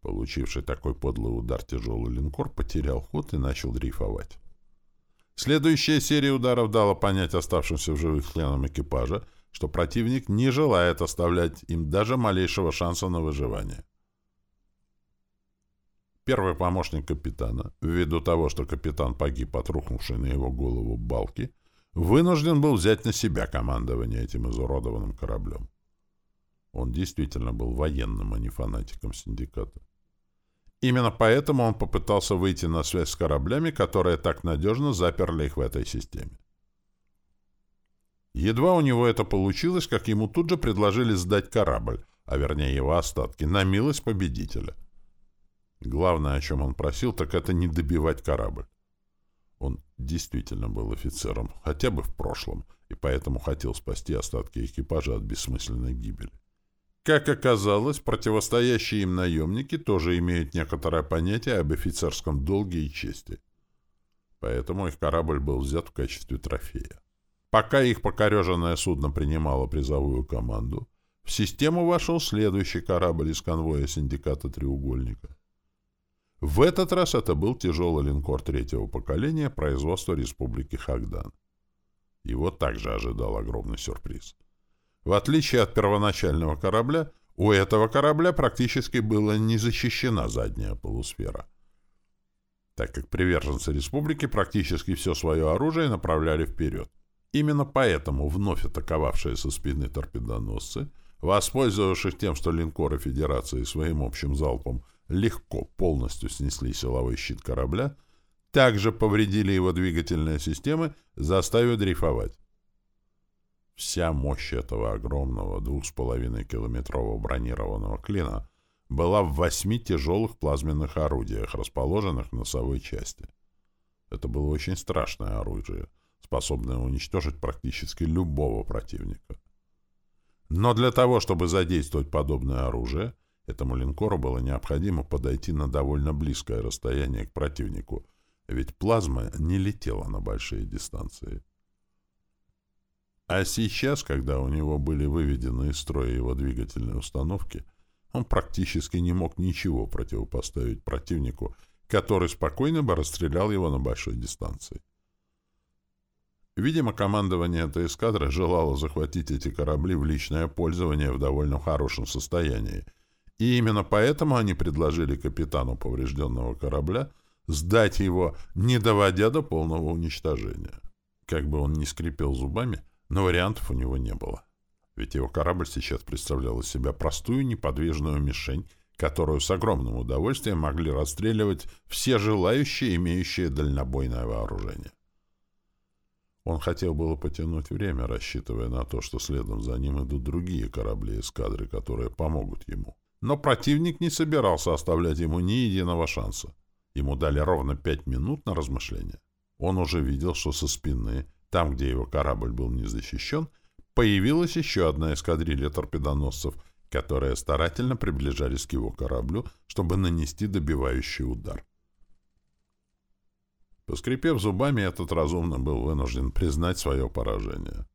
Получивший такой подлый удар тяжелый линкор потерял ход и начал дрейфовать. Следующая серия ударов дала понять оставшимся в живых членам экипажа, что противник не желает оставлять им даже малейшего шанса на выживание. Первый помощник капитана, ввиду того, что капитан погиб от рухнувшей на его голову балки, вынужден был взять на себя командование этим изуродованным кораблем. Он действительно был военным, а не фанатиком синдиката. Именно поэтому он попытался выйти на связь с кораблями, которые так надежно заперли их в этой системе. Едва у него это получилось, как ему тут же предложили сдать корабль, а вернее его остатки, на милость победителя. Главное, о чем он просил, так это не добивать корабль. Он действительно был офицером, хотя бы в прошлом, и поэтому хотел спасти остатки экипажа от бессмысленной гибели. Как оказалось, противостоящие им наемники тоже имеют некоторое понятие об офицерском долге и чести. Поэтому их корабль был взят в качестве трофея. Пока их покореженное судно принимало призовую команду, в систему вошел следующий корабль из конвоя синдиката «Треугольника». В этот раз это был тяжелый линкор третьего поколения производства Республики Хагдан. Его также ожидал огромный сюрприз. В отличие от первоначального корабля, у этого корабля практически была не защищена задняя полусфера, так как приверженцы республики практически все свое оружие направляли вперед. Именно поэтому вновь атаковавшие со спины торпедоносцы, воспользовавшись тем, что линкоры Федерации своим общим залпом легко полностью снесли силовой щит корабля, также повредили его двигательные системы, заставив дрейфовать. Вся мощь этого огромного двух с половиной километрового бронированного клина была в восьми тяжелых плазменных орудиях, расположенных в носовой части. Это было очень страшное оружие, способное уничтожить практически любого противника. Но для того, чтобы задействовать подобное оружие, Этому линкору было необходимо подойти на довольно близкое расстояние к противнику, ведь плазма не летела на большие дистанции. А сейчас, когда у него были выведены из строя его двигательные установки, он практически не мог ничего противопоставить противнику, который спокойно бы расстрелял его на большой дистанции. Видимо, командование этой эскадры желало захватить эти корабли в личное пользование в довольно хорошем состоянии — и именно поэтому они предложили капитану поврежденного корабля сдать его, не доводя до полного уничтожения. Как бы он ни скрипел зубами, но вариантов у него не было. Ведь его корабль сейчас представлял из себя простую неподвижную мишень, которую с огромным удовольствием могли расстреливать все желающие, имеющие дальнобойное вооружение. Он хотел было потянуть время, рассчитывая на то, что следом за ним идут другие корабли эскадры, которые помогут ему. Но противник не собирался оставлять ему ни единого шанса. Ему дали ровно пять минут на размышление. Он уже видел, что со спины, там, где его корабль был не защищен, появилась еще одна эскадрилья торпедоносцев, которые старательно приближались к его кораблю, чтобы нанести добивающий удар. Поскрипев зубами, этот разумно был вынужден признать свое поражение.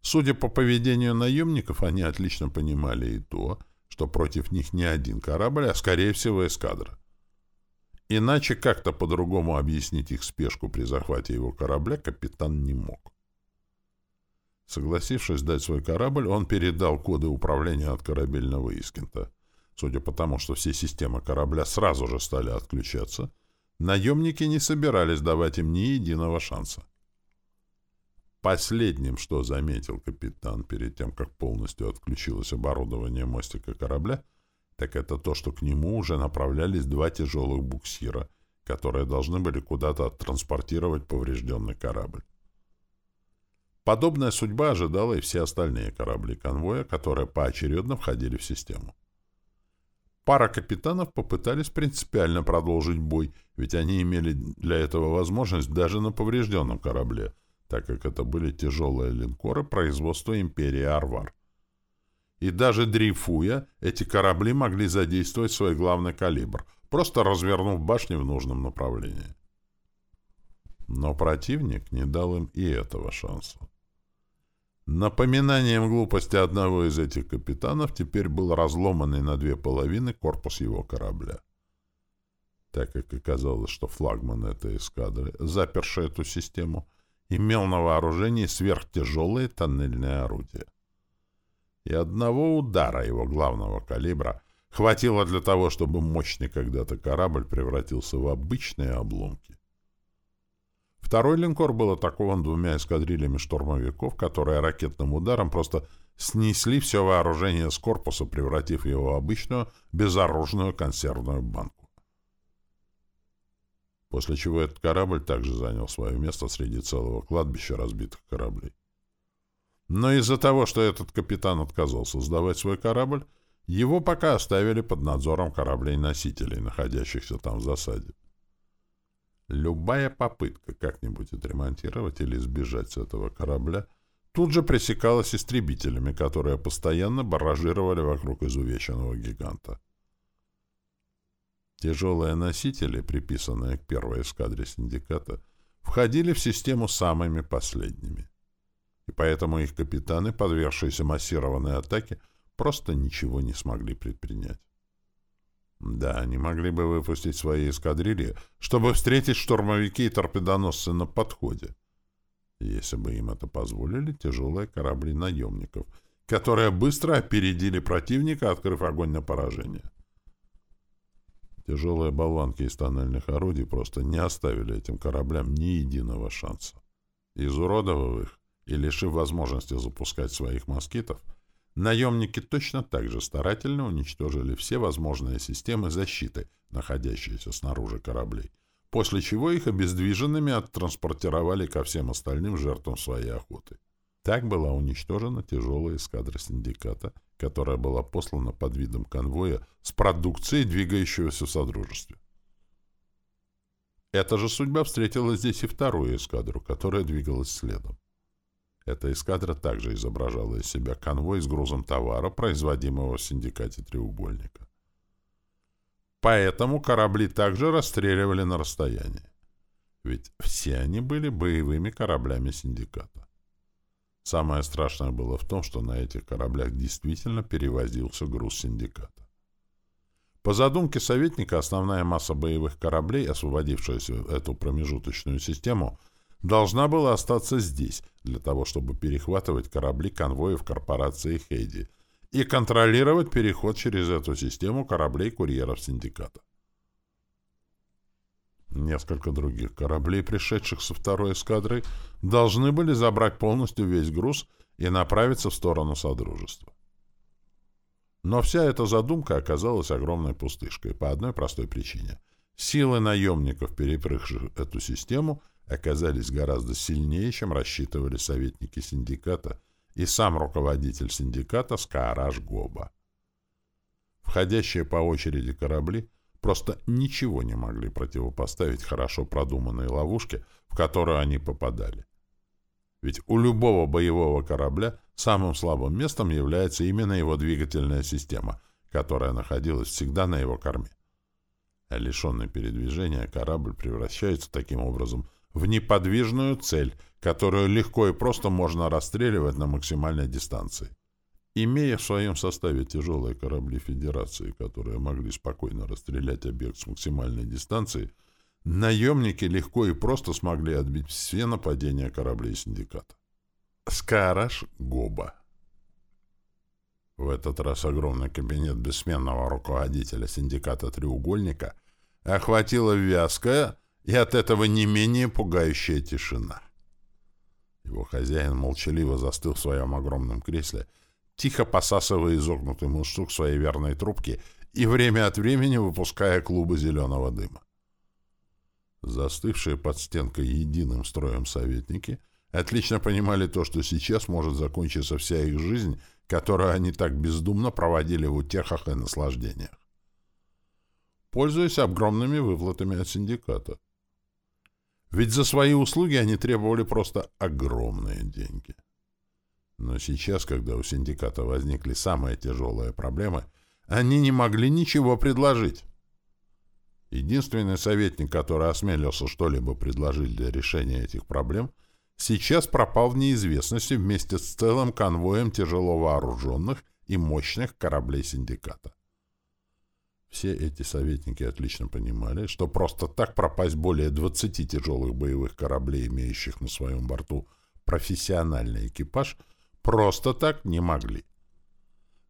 Судя по поведению наемников, они отлично понимали и то, что против них не один корабль, а, скорее всего, эскадра. Иначе как-то по-другому объяснить их спешку при захвате его корабля капитан не мог. Согласившись дать свой корабль, он передал коды управления от корабельного Искента. Судя по тому, что все системы корабля сразу же стали отключаться, наемники не собирались давать им ни единого шанса. Последним, что заметил капитан перед тем, как полностью отключилось оборудование мостика корабля, так это то, что к нему уже направлялись два тяжелых буксира, которые должны были куда-то транспортировать поврежденный корабль. Подобная судьба ожидала и все остальные корабли конвоя, которые поочередно входили в систему. Пара капитанов попытались принципиально продолжить бой, ведь они имели для этого возможность даже на поврежденном корабле — так как это были тяжелые линкоры производства империи Арвар. И даже дрейфуя, эти корабли могли задействовать свой главный калибр, просто развернув башни в нужном направлении. Но противник не дал им и этого шанса. Напоминанием глупости одного из этих капитанов теперь был разломанный на две половины корпус его корабля. Так как оказалось, что флагман этой эскадры, заперший эту систему, имел на вооружении сверхтяжелые тоннельные орудия. И одного удара его главного калибра хватило для того, чтобы мощный когда-то корабль превратился в обычные обломки. Второй линкор был атакован двумя эскадрильями штурмовиков, которые ракетным ударом просто снесли все вооружение с корпуса, превратив его в обычную безоружную консервную банку после чего этот корабль также занял свое место среди целого кладбища разбитых кораблей. Но из-за того, что этот капитан отказался сдавать свой корабль, его пока оставили под надзором кораблей-носителей, находящихся там в засаде. Любая попытка как-нибудь отремонтировать или сбежать с этого корабля тут же пресекалась истребителями, которые постоянно баражировали вокруг изувеченного гиганта. Тяжелые носители, приписанные к первой эскадре синдиката, входили в систему самыми последними. И поэтому их капитаны, подвергшиеся массированной атаке, просто ничего не смогли предпринять. Да, они могли бы выпустить свои эскадрильи, чтобы встретить штурмовики и торпедоносцы на подходе, если бы им это позволили тяжелые корабли наемников, которые быстро опередили противника, открыв огонь на поражение. Тяжелые болванки из тоннельных орудий просто не оставили этим кораблям ни единого шанса. Изуродовав их и лишив возможности запускать своих москитов, наемники точно так же старательно уничтожили все возможные системы защиты, находящиеся снаружи кораблей, после чего их обездвиженными оттранспортировали ко всем остальным жертвам своей охоты. Так была уничтожена тяжелая эскадра синдиката — которая была послана под видом конвоя с продукцией, двигающегося в Содружестве. Эта же судьба встретила здесь и вторую эскадру, которая двигалась следом. Эта эскадра также изображала из себя конвой с грузом товара, производимого в синдикате «Треугольника». Поэтому корабли также расстреливали на расстоянии. Ведь все они были боевыми кораблями синдиката. Самое страшное было в том, что на этих кораблях действительно перевозился груз синдиката. По задумке советника, основная масса боевых кораблей, освободившаяся эту промежуточную систему, должна была остаться здесь, для того, чтобы перехватывать корабли конвоев корпорации Хейди и контролировать переход через эту систему кораблей-курьеров синдиката. Несколько других кораблей, пришедших со второй эскадры, должны были забрать полностью весь груз и направиться в сторону Содружества. Но вся эта задумка оказалась огромной пустышкой по одной простой причине. Силы наемников, перепрыгших эту систему, оказались гораздо сильнее, чем рассчитывали советники синдиката и сам руководитель синдиката Скаараш Гоба. Входящие по очереди корабли просто ничего не могли противопоставить хорошо продуманной ловушке, в которую они попадали. Ведь у любого боевого корабля самым слабым местом является именно его двигательная система, которая находилась всегда на его корме. А лишенный передвижения корабль превращается таким образом в неподвижную цель, которую легко и просто можно расстреливать на максимальной дистанции. Имея в своем составе тяжелые корабли Федерации, которые могли спокойно расстрелять объект с максимальной дистанции, наемники легко и просто смогли отбить все нападения кораблей синдиката. Скараш Гоба В этот раз огромный кабинет бессменного руководителя синдиката «Треугольника» охватила вязкая и от этого не менее пугающая тишина. Его хозяин молчаливо застыл в своем огромном кресле, тихо посасывая изогнутый мундштук своей верной трубки и время от времени выпуская клубы зеленого дыма. Застывшие под стенкой единым строем советники отлично понимали то, что сейчас может закончиться вся их жизнь, которую они так бездумно проводили в утехах и наслаждениях. Пользуясь огромными выплатами от синдиката. Ведь за свои услуги они требовали просто огромные деньги. Но сейчас, когда у синдиката возникли самые тяжелые проблемы, они не могли ничего предложить. Единственный советник, который осмелился что-либо предложить для решения этих проблем, сейчас пропал в неизвестности вместе с целым конвоем тяжело вооруженных и мощных кораблей синдиката. Все эти советники отлично понимали, что просто так пропасть более 20 тяжелых боевых кораблей, имеющих на своем борту профессиональный экипаж, просто так не могли.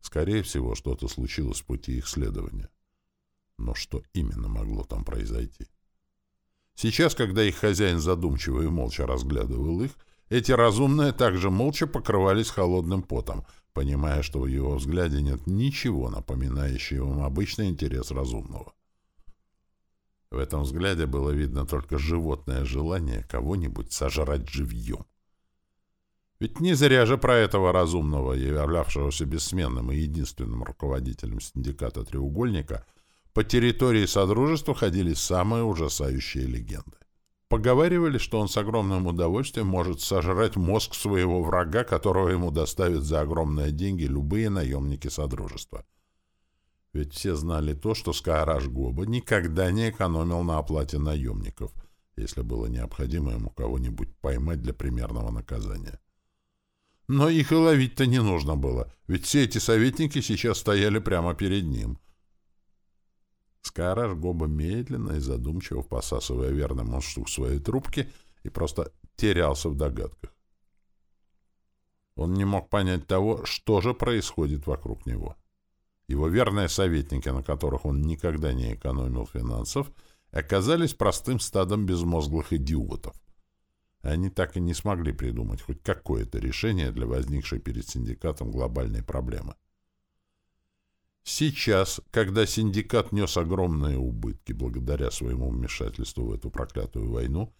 Скорее всего, что-то случилось в пути их следования. Но что именно могло там произойти? Сейчас, когда их хозяин задумчиво и молча разглядывал их, эти разумные также молча покрывались холодным потом, понимая, что в его взгляде нет ничего, напоминающего им обычный интерес разумного. В этом взгляде было видно только животное желание кого-нибудь сожрать живьем. Ведь не зря же про этого разумного, являвшегося бессменным и единственным руководителем синдиката «Треугольника», по территории Содружества ходили самые ужасающие легенды. Поговаривали, что он с огромным удовольствием может сожрать мозг своего врага, которого ему доставят за огромные деньги любые наемники Содружества. Ведь все знали то, что Скаараш Гоба никогда не экономил на оплате наемников, если было необходимо ему кого-нибудь поймать для примерного наказания. Но их и ловить-то не нужно было, ведь все эти советники сейчас стояли прямо перед ним — Скараж Гоба медленно и задумчиво посасывая верным мундштук своей трубки и просто терялся в догадках. Он не мог понять того, что же происходит вокруг него. Его верные советники, на которых он никогда не экономил финансов, оказались простым стадом безмозглых идиотов. Они так и не смогли придумать хоть какое-то решение для возникшей перед синдикатом глобальной проблемы. Сейчас, когда синдикат нес огромные убытки благодаря своему вмешательству в эту проклятую войну,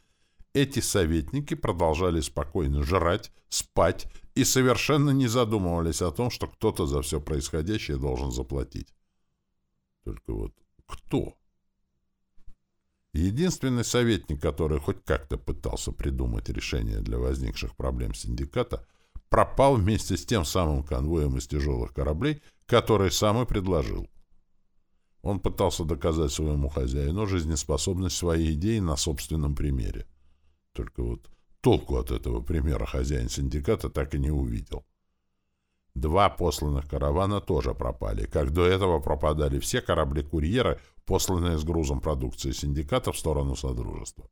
эти советники продолжали спокойно жрать, спать и совершенно не задумывались о том, что кто-то за все происходящее должен заплатить. Только вот кто? Единственный советник, который хоть как-то пытался придумать решение для возникших проблем синдиката, пропал вместе с тем самым конвоем из тяжелых кораблей, который сам и предложил. Он пытался доказать своему хозяину жизнеспособность своей идеи на собственном примере. Только вот толку от этого примера хозяин синдиката так и не увидел. Два посланных каравана тоже пропали, как до этого пропадали все корабли-курьеры, посланные с грузом продукции синдиката в сторону Содружества.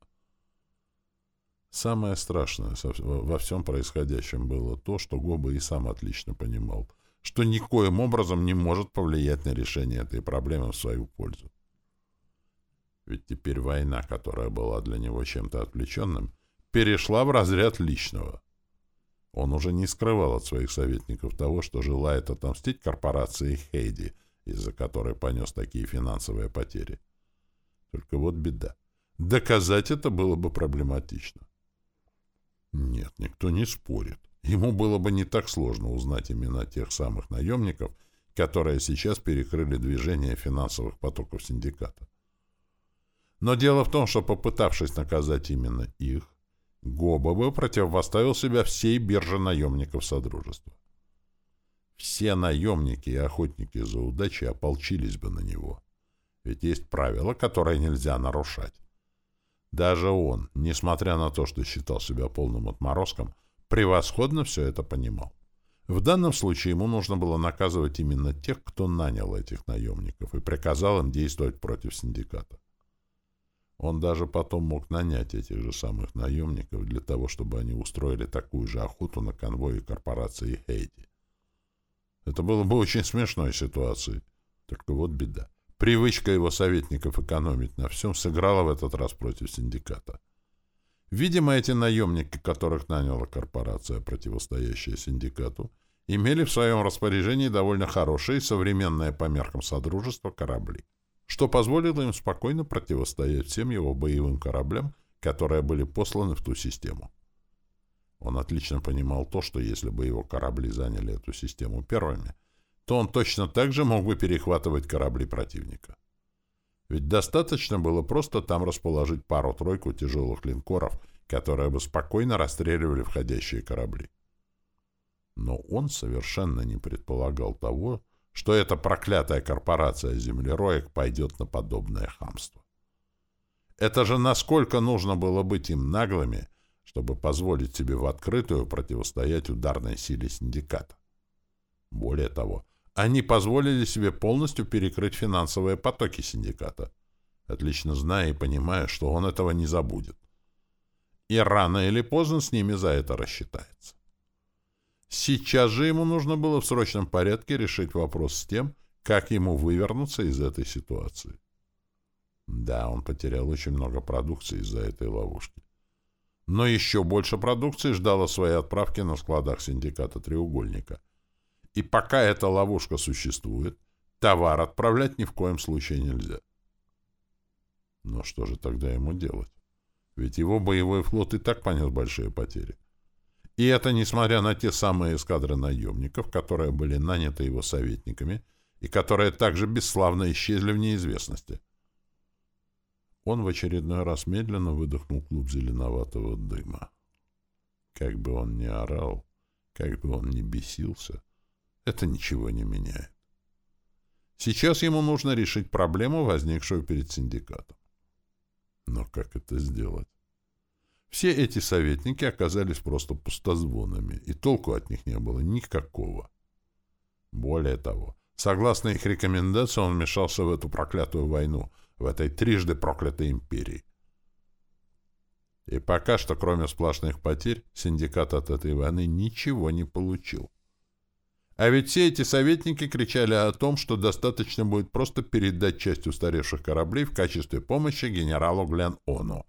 Самое страшное во всем происходящем было то, что Гоба и сам отлично понимал — что никоим образом не может повлиять на решение этой проблемы в свою пользу. Ведь теперь война, которая была для него чем-то отвлеченным, перешла в разряд личного. Он уже не скрывал от своих советников того, что желает отомстить корпорации Хейди, из-за которой понес такие финансовые потери. Только вот беда. Доказать это было бы проблематично. Нет, никто не спорит. Ему было бы не так сложно узнать имена тех самых наемников, которые сейчас перекрыли движение финансовых потоков синдиката. Но дело в том, что попытавшись наказать именно их, Гобовы противопоставил себя всей бирже наемников Содружества. Все наемники и охотники за удачей ополчились бы на него. Ведь есть правила, которые нельзя нарушать. Даже он, несмотря на то, что считал себя полным отморозком, превосходно все это понимал. В данном случае ему нужно было наказывать именно тех, кто нанял этих наемников и приказал им действовать против синдиката. Он даже потом мог нанять этих же самых наемников для того, чтобы они устроили такую же охоту на конвои корпорации Хейди. Это было бы очень смешной ситуацией. Только вот беда. Привычка его советников экономить на всем сыграла в этот раз против синдиката. Видимо, эти наемники, которых наняла корпорация, противостоящая синдикату, имели в своем распоряжении довольно хорошие, современные по меркам Содружества корабли, что позволило им спокойно противостоять всем его боевым кораблям, которые были посланы в ту систему. Он отлично понимал то, что если бы его корабли заняли эту систему первыми, то он точно так же мог бы перехватывать корабли противника. Ведь достаточно было просто там расположить пару-тройку тяжелых линкоров, которые бы спокойно расстреливали входящие корабли. Но он совершенно не предполагал того, что эта проклятая корпорация землероек пойдет на подобное хамство. Это же насколько нужно было быть им наглыми, чтобы позволить себе в открытую противостоять ударной силе синдиката. Более того, они позволили себе полностью перекрыть финансовые потоки синдиката, отлично зная и понимая, что он этого не забудет. И рано или поздно с ними за это рассчитается. Сейчас же ему нужно было в срочном порядке решить вопрос с тем, как ему вывернуться из этой ситуации. Да, он потерял очень много продукции из-за этой ловушки. Но еще больше продукции ждало своей отправки на складах синдиката «Треугольника», и пока эта ловушка существует, товар отправлять ни в коем случае нельзя. Но что же тогда ему делать? Ведь его боевой флот и так понес большие потери. И это несмотря на те самые эскадры наемников, которые были наняты его советниками и которые также бесславно исчезли в неизвестности. Он в очередной раз медленно выдохнул клуб зеленоватого дыма. Как бы он ни орал, как бы он ни бесился — это ничего не меняет. Сейчас ему нужно решить проблему, возникшую перед синдикатом. Но как это сделать? Все эти советники оказались просто пустозвонами, и толку от них не было никакого. Более того, согласно их рекомендациям, он вмешался в эту проклятую войну, в этой трижды проклятой империи. И пока что, кроме сплошных потерь, синдикат от этой войны ничего не получил. А ведь все эти советники кричали о том, что достаточно будет просто передать часть устаревших кораблей в качестве помощи генералу Глен Ону.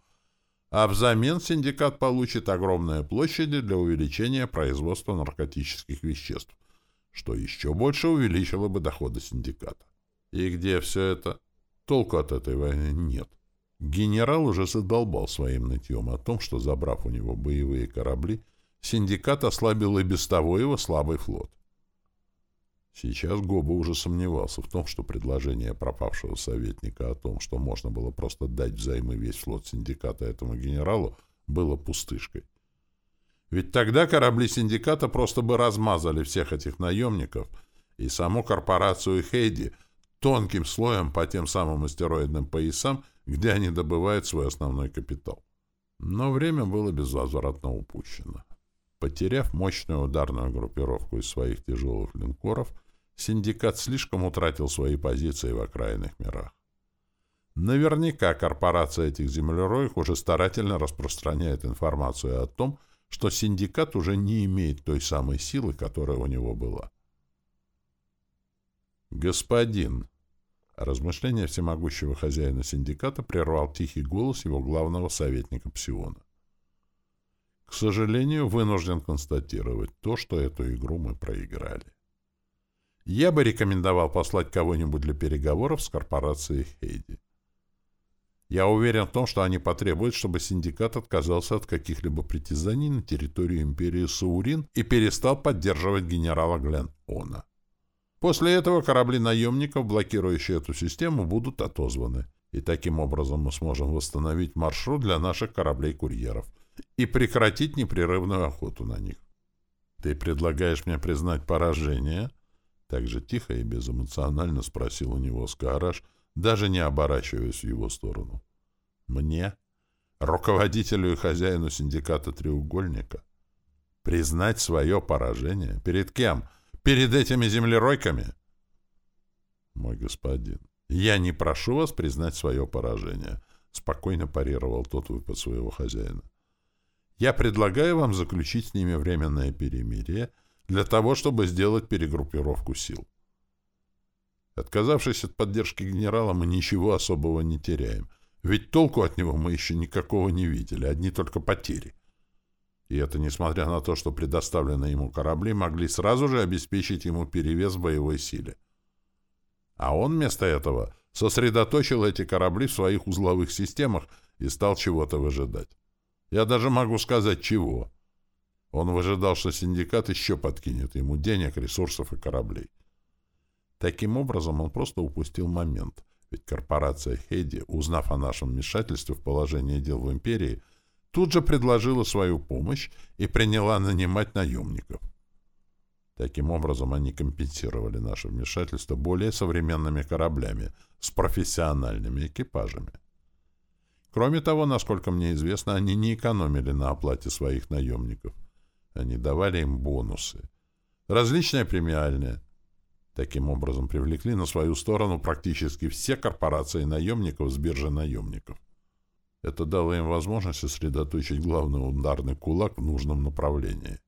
А взамен синдикат получит огромные площади для увеличения производства наркотических веществ, что еще больше увеличило бы доходы синдиката. И где все это? Толку от этой войны нет. Генерал уже задолбал своим нытьем о том, что, забрав у него боевые корабли, синдикат ослабил и без того его слабый флот. Сейчас Гоба уже сомневался в том, что предложение пропавшего советника о том, что можно было просто дать взаймы весь флот синдиката этому генералу, было пустышкой. Ведь тогда корабли синдиката просто бы размазали всех этих наемников и саму корпорацию Хейди тонким слоем по тем самым астероидным поясам, где они добывают свой основной капитал. Но время было безвозвратно упущено. Потеряв мощную ударную группировку из своих тяжелых линкоров, синдикат слишком утратил свои позиции в окраинных мирах. Наверняка корпорация этих землероек уже старательно распространяет информацию о том, что синдикат уже не имеет той самой силы, которая у него была. «Господин!» Размышления всемогущего хозяина синдиката прервал тихий голос его главного советника Псиона. К сожалению, вынужден констатировать то, что эту игру мы проиграли. Я бы рекомендовал послать кого-нибудь для переговоров с корпорацией Хейди. Я уверен в том, что они потребуют, чтобы синдикат отказался от каких-либо притязаний на территорию империи Саурин и перестал поддерживать генерала Глен Она. После этого корабли наемников, блокирующие эту систему, будут отозваны, и таким образом мы сможем восстановить маршрут для наших кораблей-курьеров и прекратить непрерывную охоту на них. «Ты предлагаешь мне признать поражение?» Так же тихо и безэмоционально спросил у него Скараш, даже не оборачиваясь в его сторону. «Мне, руководителю и хозяину синдиката «Треугольника», признать свое поражение? Перед кем? Перед этими землеройками?» «Мой господин, я не прошу вас признать свое поражение», — спокойно парировал тот выпад своего хозяина. «Я предлагаю вам заключить с ними временное перемирие для того, чтобы сделать перегруппировку сил. Отказавшись от поддержки генерала, мы ничего особого не теряем. Ведь толку от него мы еще никакого не видели, одни только потери. И это несмотря на то, что предоставленные ему корабли могли сразу же обеспечить ему перевес в боевой силе. А он вместо этого сосредоточил эти корабли в своих узловых системах и стал чего-то выжидать. Я даже могу сказать, чего. Он выжидал, что синдикат еще подкинет ему денег, ресурсов и кораблей. Таким образом, он просто упустил момент, ведь корпорация Хейди, узнав о нашем вмешательстве в положение дел в империи, тут же предложила свою помощь и приняла нанимать наемников. Таким образом, они компенсировали наше вмешательство более современными кораблями с профессиональными экипажами. Кроме того, насколько мне известно, они не экономили на оплате своих наемников. Они давали им бонусы. Различные премиальные, Таким образом привлекли на свою сторону практически все корпорации наемников с биржи наемников. Это дало им возможность сосредоточить главный ударный кулак в нужном направлении.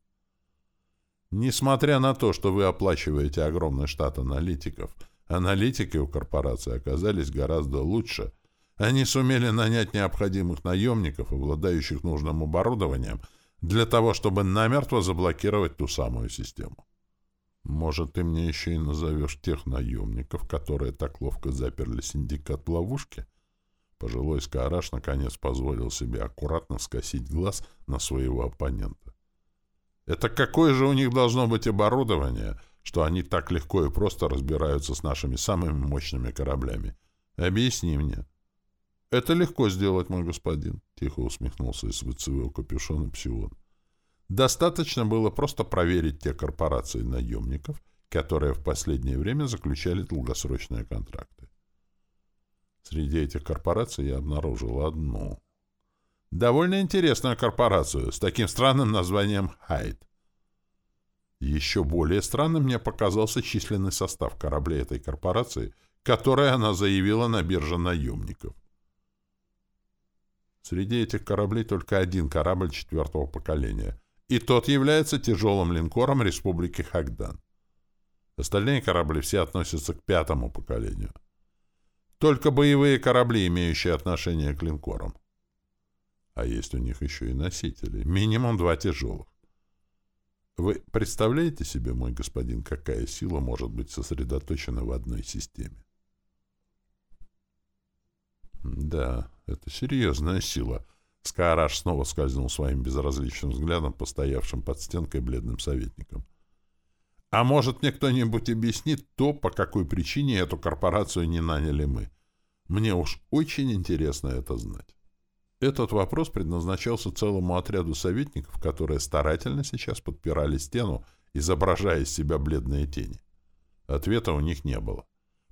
Несмотря на то, что вы оплачиваете огромный штат аналитиков, аналитики у корпорации оказались гораздо лучше. Они сумели нанять необходимых наемников, обладающих нужным оборудованием, для того, чтобы намертво заблокировать ту самую систему. Может, ты мне еще и назовешь тех наемников, которые так ловко заперли синдикат в ловушке? Пожилой Скараш наконец позволил себе аккуратно скосить глаз на своего оппонента. Это какое же у них должно быть оборудование, что они так легко и просто разбираются с нашими самыми мощными кораблями? Объясни мне. Это легко сделать, мой господин, — тихо усмехнулся из-под своего капюшона Псион. Достаточно было просто проверить те корпорации наемников, которые в последнее время заключали долгосрочные контракты. Среди этих корпораций я обнаружил одну. Довольно интересную корпорацию с таким странным названием «Хайд». Еще более странным мне показался численный состав кораблей этой корпорации, который она заявила на бирже наемников. Среди этих кораблей только один корабль четвертого поколения — и тот является тяжелым линкором Республики Хагдан. Остальные корабли все относятся к пятому поколению. Только боевые корабли, имеющие отношение к линкорам. А есть у них еще и носители. Минимум два тяжелых. Вы представляете себе, мой господин, какая сила может быть сосредоточена в одной системе? Да, это серьезная сила — Скаараш снова скользнул своим безразличным взглядом по стоявшим под стенкой бледным советникам. «А может, мне кто-нибудь объяснит то, по какой причине эту корпорацию не наняли мы? Мне уж очень интересно это знать». Этот вопрос предназначался целому отряду советников, которые старательно сейчас подпирали стену, изображая из себя бледные тени. Ответа у них не было.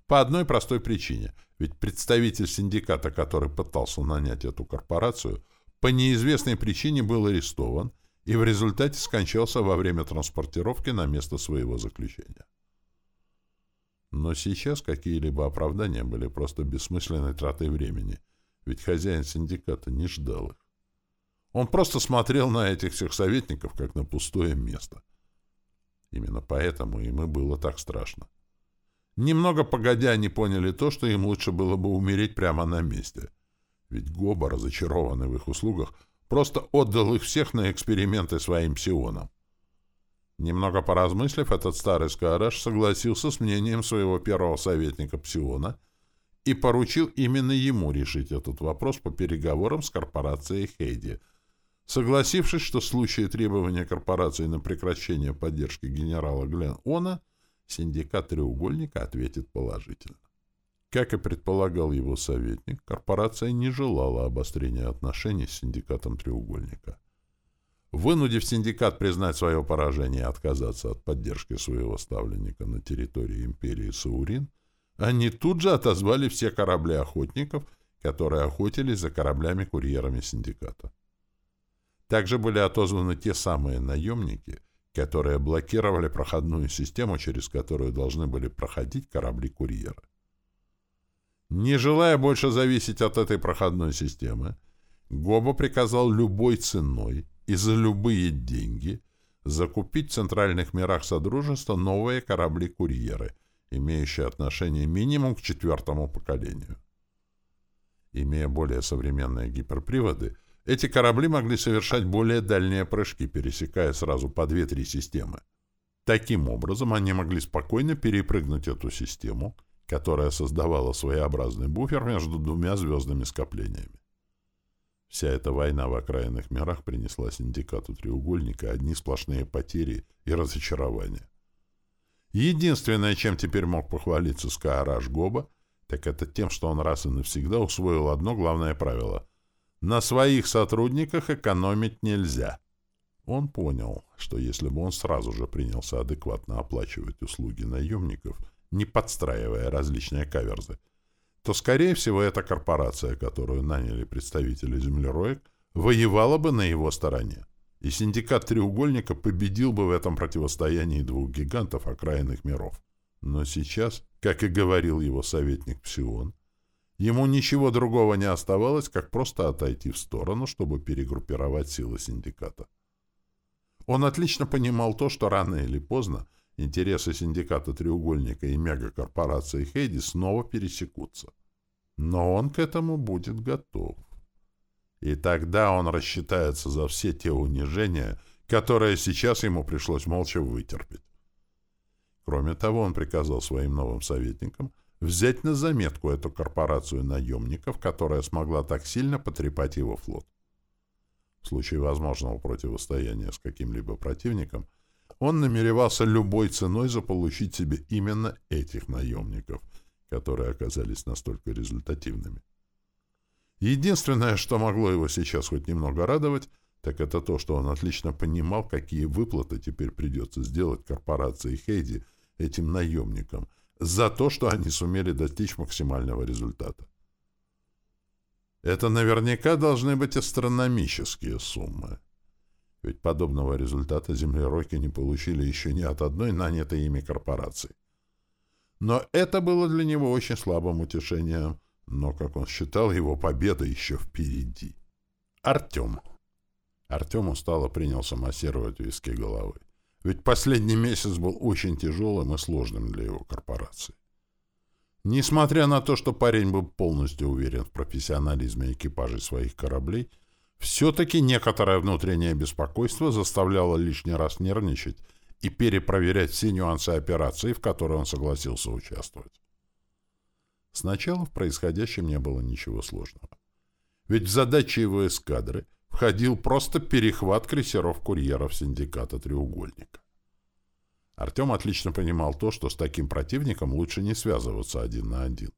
По одной простой причине. Ведь представитель синдиката, который пытался нанять эту корпорацию, по неизвестной причине был арестован и в результате скончался во время транспортировки на место своего заключения. Но сейчас какие-либо оправдания были просто бессмысленной тратой времени, ведь хозяин синдиката не ждал их. Он просто смотрел на этих всех советников, как на пустое место. Именно поэтому им и было так страшно. Немного погодя, они поняли то, что им лучше было бы умереть прямо на месте — ведь Гоба, разочарованный в их услугах, просто отдал их всех на эксперименты своим псионам. Немного поразмыслив, этот старый Скараш согласился с мнением своего первого советника Псиона и поручил именно ему решить этот вопрос по переговорам с корпорацией Хейди, согласившись, что в случае требования корпорации на прекращение поддержки генерала Глен Она синдикат «Треугольника» ответит положительно. Как и предполагал его советник, корпорация не желала обострения отношений с синдикатом «Треугольника». Вынудив синдикат признать свое поражение и отказаться от поддержки своего ставленника на территории империи Саурин, они тут же отозвали все корабли охотников, которые охотились за кораблями-курьерами синдиката. Также были отозваны те самые наемники, которые блокировали проходную систему, через которую должны были проходить корабли-курьеры. Не желая больше зависеть от этой проходной системы, Гоба приказал любой ценой и за любые деньги закупить в центральных мирах Содружества новые корабли-курьеры, имеющие отношение минимум к четвертому поколению. Имея более современные гиперприводы, эти корабли могли совершать более дальние прыжки, пересекая сразу по две-три системы. Таким образом, они могли спокойно перепрыгнуть эту систему, которая создавала своеобразный буфер между двумя звездными скоплениями. Вся эта война в окраинных мирах принесла синдикату треугольника одни сплошные потери и разочарования. Единственное, чем теперь мог похвалиться Скаараш Гоба, так это тем, что он раз и навсегда усвоил одно главное правило — на своих сотрудниках экономить нельзя. Он понял, что если бы он сразу же принялся адекватно оплачивать услуги наемников, не подстраивая различные каверзы, то, скорее всего, эта корпорация, которую наняли представители землероек, воевала бы на его стороне. И синдикат «Треугольника» победил бы в этом противостоянии двух гигантов окраинных миров. Но сейчас, как и говорил его советник Псион, ему ничего другого не оставалось, как просто отойти в сторону, чтобы перегруппировать силы синдиката. Он отлично понимал то, что рано или поздно интересы синдиката «Треугольника» и мегакорпорации Хейди снова пересекутся. Но он к этому будет готов. И тогда он рассчитается за все те унижения, которые сейчас ему пришлось молча вытерпеть. Кроме того, он приказал своим новым советникам взять на заметку эту корпорацию наемников, которая смогла так сильно потрепать его флот. В случае возможного противостояния с каким-либо противником – он намеревался любой ценой заполучить себе именно этих наемников, которые оказались настолько результативными. Единственное, что могло его сейчас хоть немного радовать, так это то, что он отлично понимал, какие выплаты теперь придется сделать корпорации Хейди этим наемникам за то, что они сумели достичь максимального результата. Это наверняка должны быть астрономические суммы. Ведь подобного результата землеройки не получили еще ни от одной нанятой ими корпорации. Но это было для него очень слабым утешением, но, как он считал, его победа еще впереди. Артем. Артем устало принялся массировать виски головы. Ведь последний месяц был очень тяжелым и сложным для его корпорации. Несмотря на то, что парень был полностью уверен в профессионализме экипажей своих кораблей, все-таки некоторое внутреннее беспокойство заставляло лишний раз нервничать и перепроверять все нюансы операции, в которой он согласился участвовать. Сначала в происходящем не было ничего сложного. Ведь в задачи его эскадры входил просто перехват крейсеров-курьеров синдиката «Треугольника». Артем отлично понимал то, что с таким противником лучше не связываться один на один.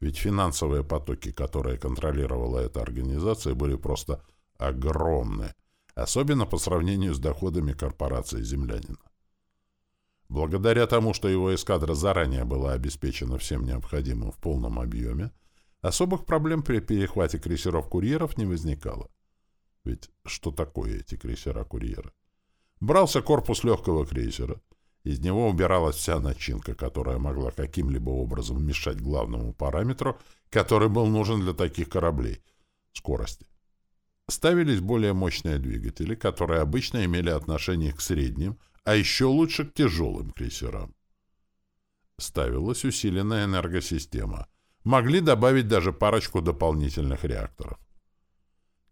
Ведь финансовые потоки, которые контролировала эта организация, были просто огромные, особенно по сравнению с доходами корпорации «Землянина». Благодаря тому, что его эскадра заранее была обеспечена всем необходимым в полном объеме, особых проблем при перехвате крейсеров-курьеров не возникало. Ведь что такое эти крейсера-курьеры? Брался корпус легкого крейсера — из него убиралась вся начинка, которая могла каким-либо образом мешать главному параметру, который был нужен для таких кораблей — скорости. Ставились более мощные двигатели, которые обычно имели отношение к средним, а еще лучше к тяжелым крейсерам. Ставилась усиленная энергосистема. Могли добавить даже парочку дополнительных реакторов.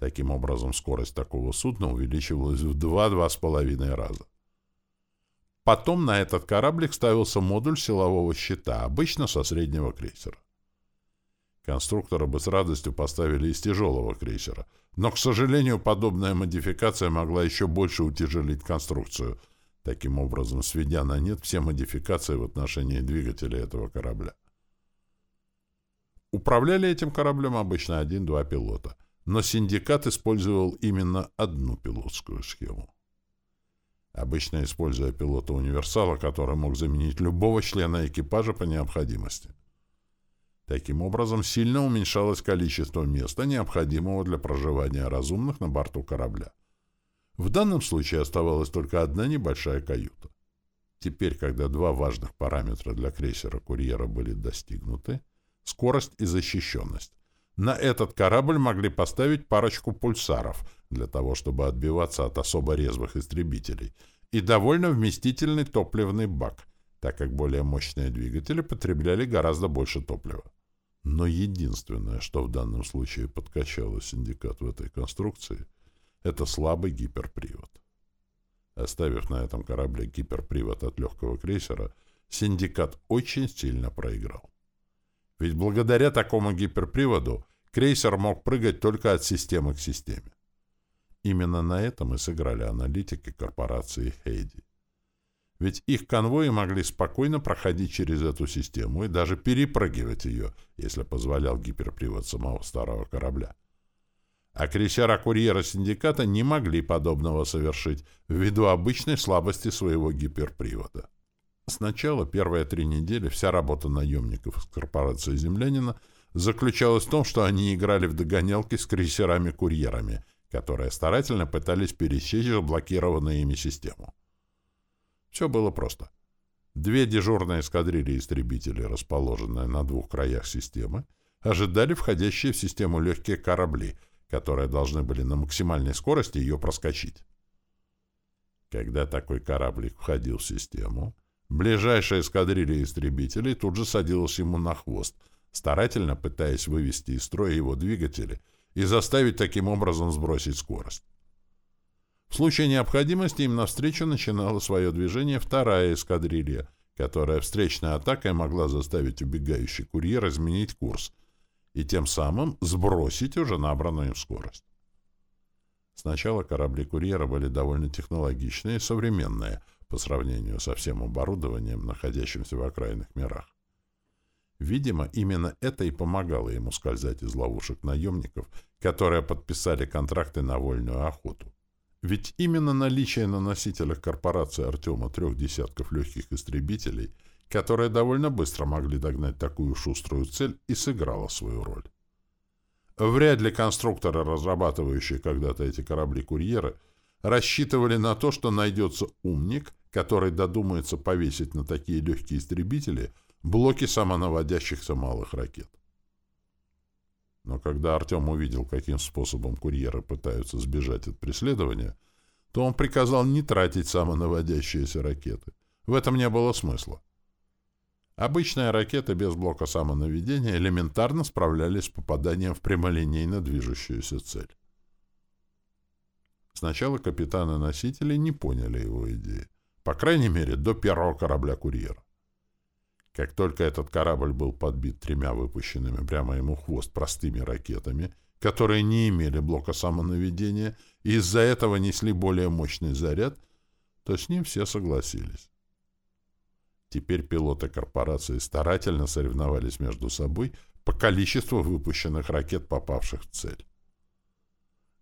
Таким образом, скорость такого судна увеличивалась в 2-2,5 раза. Потом на этот кораблик ставился модуль силового щита, обычно со среднего крейсера. Конструкторы бы с радостью поставили из тяжелого крейсера, но, к сожалению, подобная модификация могла еще больше утяжелить конструкцию, таким образом сведя на нет все модификации в отношении двигателя этого корабля. Управляли этим кораблем обычно один-два пилота, но синдикат использовал именно одну пилотскую схему. Обычно используя пилота-универсала, который мог заменить любого члена экипажа по необходимости. Таким образом, сильно уменьшалось количество места, необходимого для проживания разумных на борту корабля. В данном случае оставалась только одна небольшая каюта. Теперь, когда два важных параметра для крейсера-курьера были достигнуты, скорость и защищенность, на этот корабль могли поставить парочку пульсаров для того, чтобы отбиваться от особо резвых истребителей, и довольно вместительный топливный бак, так как более мощные двигатели потребляли гораздо больше топлива. Но единственное, что в данном случае подкачало синдикат в этой конструкции, это слабый гиперпривод. Оставив на этом корабле гиперпривод от легкого крейсера, синдикат очень сильно проиграл. Ведь благодаря такому гиперприводу крейсер мог прыгать только от системы к системе. Именно на этом и сыграли аналитики корпорации Хейди. Ведь их конвои могли спокойно проходить через эту систему и даже перепрыгивать ее, если позволял гиперпривод самого старого корабля. А крейсера-курьера синдиката не могли подобного совершить ввиду обычной слабости своего гиперпривода. Сначала первые три недели вся работа наемников из корпорации «Землянина» заключалась в том, что они играли в догонялки с крейсерами-курьерами, которые старательно пытались пересечь заблокированную ими систему. Все было просто. Две дежурные эскадрильи истребителей, расположенные на двух краях системы, ожидали входящие в систему легкие корабли, которые должны были на максимальной скорости ее проскочить. Когда такой кораблик входил в систему, ближайшая эскадрилья истребителей тут же садилась ему на хвост, старательно пытаясь вывести из строя его двигатели и заставить таким образом сбросить скорость. В случае необходимости им навстречу начинала свое движение вторая эскадрилья, которая встречной атакой могла заставить убегающий курьер изменить курс и тем самым сбросить уже набранную им скорость. Сначала корабли курьера были довольно технологичные и современные по сравнению со всем оборудованием, находящимся в окраинных мирах. Видимо, именно это и помогало ему скользать из ловушек наемников, которые подписали контракты на вольную охоту. Ведь именно наличие на носителях корпорации Артема трех десятков легких истребителей, которые довольно быстро могли догнать такую шуструю цель, и сыграло свою роль. Вряд ли конструкторы, разрабатывающие когда-то эти корабли-курьеры, рассчитывали на то, что найдется умник, который додумается повесить на такие легкие истребители блоки самонаводящихся малых ракет. Но когда Артем увидел, каким способом курьеры пытаются сбежать от преследования, то он приказал не тратить самонаводящиеся ракеты. В этом не было смысла. Обычные ракеты без блока самонаведения элементарно справлялись с попаданием в прямолинейно движущуюся цель. Сначала капитаны-носители не поняли его идеи. По крайней мере, до первого корабля-курьера. Как только этот корабль был подбит тремя выпущенными прямо ему хвост простыми ракетами, которые не имели блока самонаведения и из-за этого несли более мощный заряд, то с ним все согласились. Теперь пилоты корпорации старательно соревновались между собой по количеству выпущенных ракет, попавших в цель.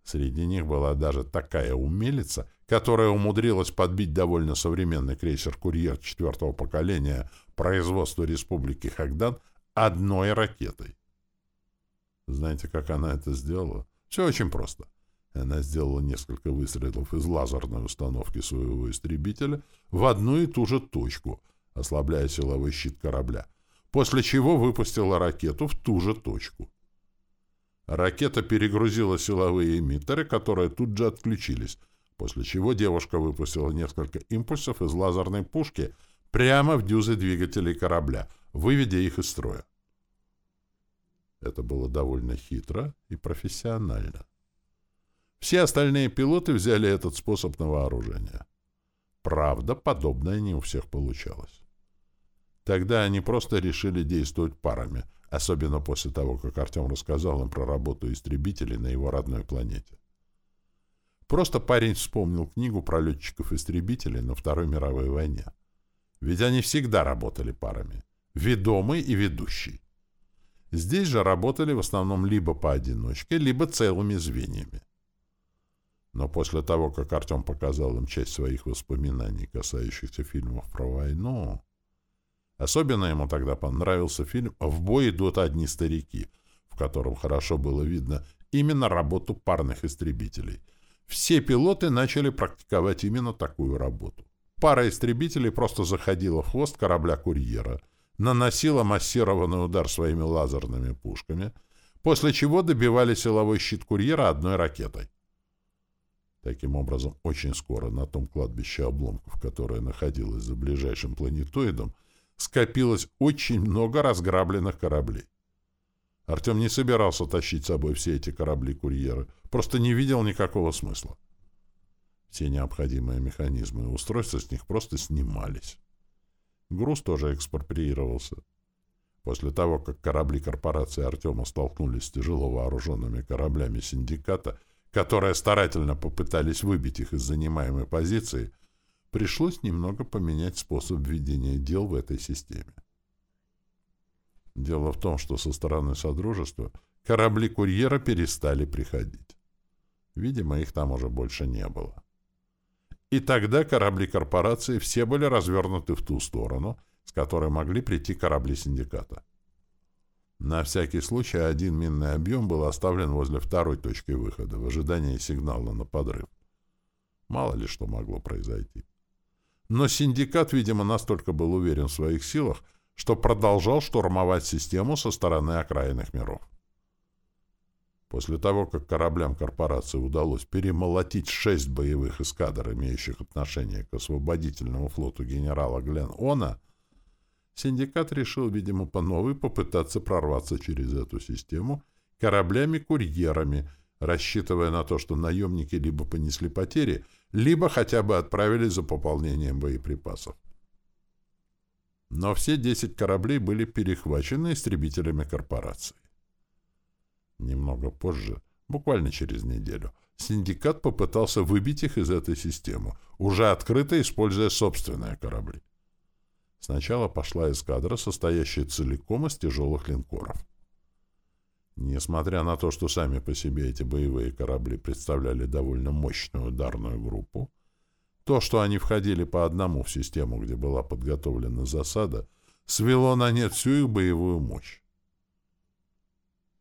Среди них была даже такая умелица, которая умудрилась подбить довольно современный крейсер-курьер четвертого поколения производства Республики Хагдан одной ракетой. Знаете, как она это сделала? Все очень просто. Она сделала несколько выстрелов из лазерной установки своего истребителя в одну и ту же точку, ослабляя силовой щит корабля, после чего выпустила ракету в ту же точку. Ракета перегрузила силовые эмиттеры, которые тут же отключились, после чего девушка выпустила несколько импульсов из лазерной пушки прямо в дюзы двигателей корабля, выведя их из строя. Это было довольно хитро и профессионально. Все остальные пилоты взяли этот способ на вооружение. Правда, подобное не у всех получалось. Тогда они просто решили действовать парами, особенно после того, как Артем рассказал им про работу истребителей на его родной планете. Просто парень вспомнил книгу про летчиков-истребителей на Второй мировой войне. Ведь они всегда работали парами. Ведомый и ведущий. Здесь же работали в основном либо поодиночке, либо целыми звеньями. Но после того, как Артем показал им часть своих воспоминаний, касающихся фильмов про войну, особенно ему тогда понравился фильм «В бой идут одни старики», в котором хорошо было видно именно работу парных истребителей. Все пилоты начали практиковать именно такую работу. Пара истребителей просто заходила в хвост корабля-курьера, наносила массированный удар своими лазерными пушками, после чего добивали силовой щит курьера одной ракетой. Таким образом, очень скоро на том кладбище обломков, которое находилось за ближайшим планетоидом, скопилось очень много разграбленных кораблей. Артем не собирался тащить с собой все эти корабли-курьеры, просто не видел никакого смысла. Все необходимые механизмы и устройства с них просто снимались. Груз тоже экспроприировался. После того, как корабли корпорации Артема столкнулись с тяжело вооруженными кораблями синдиката, которые старательно попытались выбить их из занимаемой позиции, пришлось немного поменять способ ведения дел в этой системе. Дело в том, что со стороны Содружества корабли-курьера перестали приходить. Видимо, их там уже больше не было. И тогда корабли корпорации все были развернуты в ту сторону, с которой могли прийти корабли синдиката. На всякий случай один минный объем был оставлен возле второй точки выхода в ожидании сигнала на подрыв. Мало ли что могло произойти. Но синдикат, видимо, настолько был уверен в своих силах, что продолжал штурмовать систему со стороны окраинных миров. После того, как кораблям корпорации удалось перемолотить шесть боевых эскадр, имеющих отношение к освободительному флоту генерала Глен Она, синдикат решил, видимо, по новой попытаться прорваться через эту систему кораблями-курьерами, рассчитывая на то, что наемники либо понесли потери, либо хотя бы отправились за пополнением боеприпасов. Но все десять кораблей были перехвачены истребителями корпорации. Немного позже, буквально через неделю, синдикат попытался выбить их из этой системы, уже открыто используя собственные корабли. Сначала пошла эскадра, состоящая целиком из тяжелых линкоров. Несмотря на то, что сами по себе эти боевые корабли представляли довольно мощную ударную группу, то, что они входили по одному в систему, где была подготовлена засада, свело на нет всю их боевую мощь.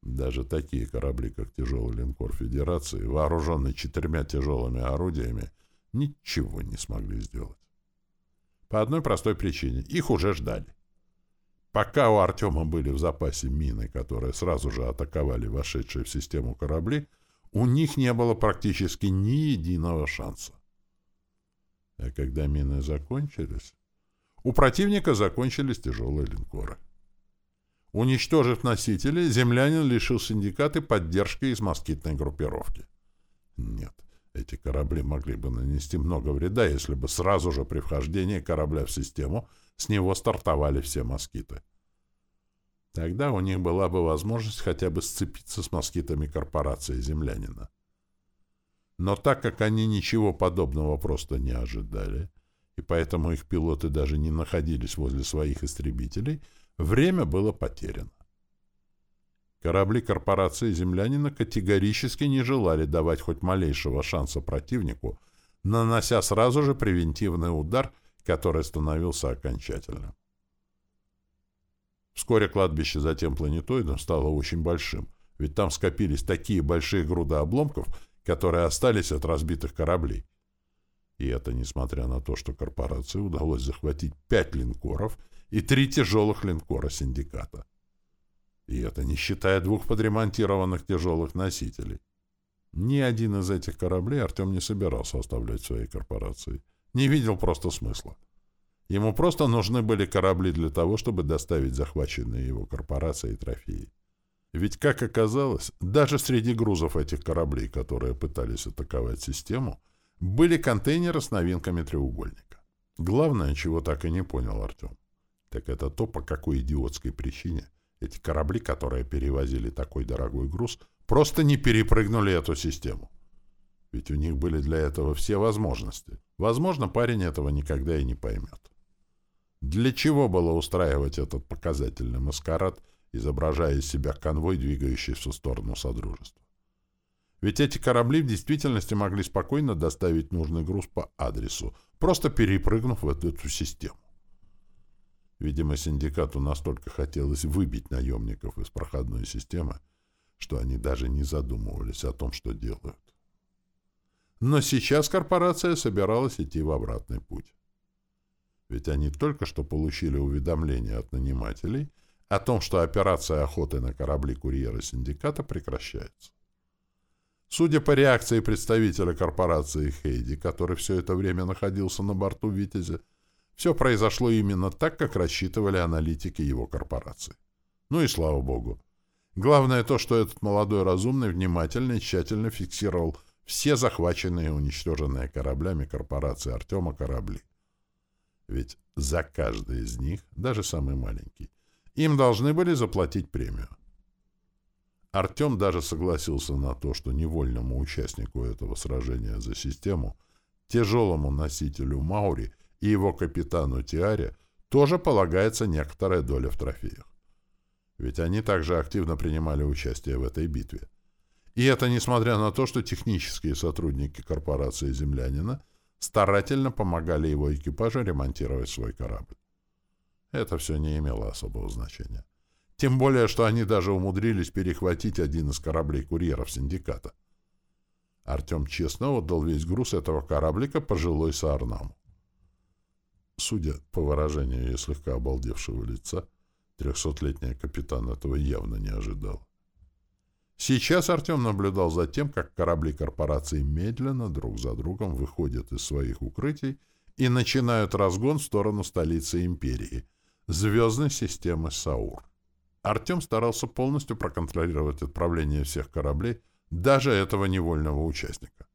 Даже такие корабли, как тяжелый линкор Федерации, вооруженный четырьмя тяжелыми орудиями, ничего не смогли сделать. По одной простой причине. Их уже ждали. Пока у Артема были в запасе мины, которые сразу же атаковали вошедшие в систему корабли, у них не было практически ни единого шанса. А когда мины закончились, у противника закончились тяжелые линкоры. Уничтожив носители, землянин лишил синдикаты поддержки из москитной группировки. Нет, эти корабли могли бы нанести много вреда, если бы сразу же при вхождении корабля в систему с него стартовали все москиты. Тогда у них была бы возможность хотя бы сцепиться с москитами корпорации землянина. Но так как они ничего подобного просто не ожидали, и поэтому их пилоты даже не находились возле своих истребителей, Время было потеряно. Корабли корпорации землянина категорически не желали давать хоть малейшего шанса противнику, нанося сразу же превентивный удар, который становился окончательным. Вскоре кладбище за тем планетоидом стало очень большим, ведь там скопились такие большие груды обломков, которые остались от разбитых кораблей. И это несмотря на то, что корпорации удалось захватить пять линкоров — и три тяжелых линкора синдиката. И это не считая двух подремонтированных тяжелых носителей. Ни один из этих кораблей Артем не собирался оставлять в своей корпорации. Не видел просто смысла. Ему просто нужны были корабли для того, чтобы доставить захваченные его корпорацией трофеи. Ведь, как оказалось, даже среди грузов этих кораблей, которые пытались атаковать систему, были контейнеры с новинками треугольника. Главное, чего так и не понял Артем, так это то, по какой идиотской причине эти корабли, которые перевозили такой дорогой груз, просто не перепрыгнули эту систему. Ведь у них были для этого все возможности. Возможно, парень этого никогда и не поймет. Для чего было устраивать этот показательный маскарад, изображая из себя конвой, двигающийся в сторону Содружества? Ведь эти корабли в действительности могли спокойно доставить нужный груз по адресу, просто перепрыгнув в эту, систему. Видимо, синдикату настолько хотелось выбить наемников из проходной системы, что они даже не задумывались о том, что делают. Но сейчас корпорация собиралась идти в обратный путь. Ведь они только что получили уведомление от нанимателей о том, что операция охоты на корабли курьера синдиката прекращается. Судя по реакции представителя корпорации Хейди, который все это время находился на борту «Витязя», все произошло именно так, как рассчитывали аналитики его корпорации. Ну и слава богу. Главное то, что этот молодой разумный внимательно и тщательно фиксировал все захваченные и уничтоженные кораблями корпорации Артема корабли. Ведь за каждый из них, даже самый маленький, им должны были заплатить премию. Артем даже согласился на то, что невольному участнику этого сражения за систему, тяжелому носителю Маури и его капитану Тиаре тоже полагается некоторая доля в трофеях. Ведь они также активно принимали участие в этой битве. И это несмотря на то, что технические сотрудники корпорации «Землянина» старательно помогали его экипажу ремонтировать свой корабль. Это все не имело особого значения. Тем более, что они даже умудрились перехватить один из кораблей курьеров синдиката. Артем честно отдал весь груз этого кораблика пожилой Саарнаму. Судя по выражению ее слегка обалдевшего лица, трехсотлетний капитан этого явно не ожидал. Сейчас Артем наблюдал за тем, как корабли корпорации медленно друг за другом выходят из своих укрытий и начинают разгон в сторону столицы империи — звездной системы Саур. Артем старался полностью проконтролировать отправление всех кораблей, даже этого невольного участника.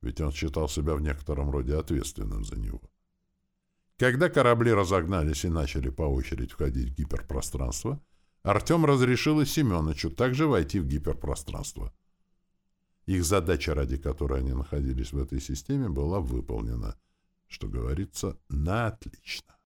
Ведь он считал себя в некотором роде ответственным за него. Когда корабли разогнались и начали по очереди входить в гиперпространство, Артем разрешил и Семеновичу также войти в гиперпространство. Их задача, ради которой они находились в этой системе, была выполнена, что говорится, на отлично.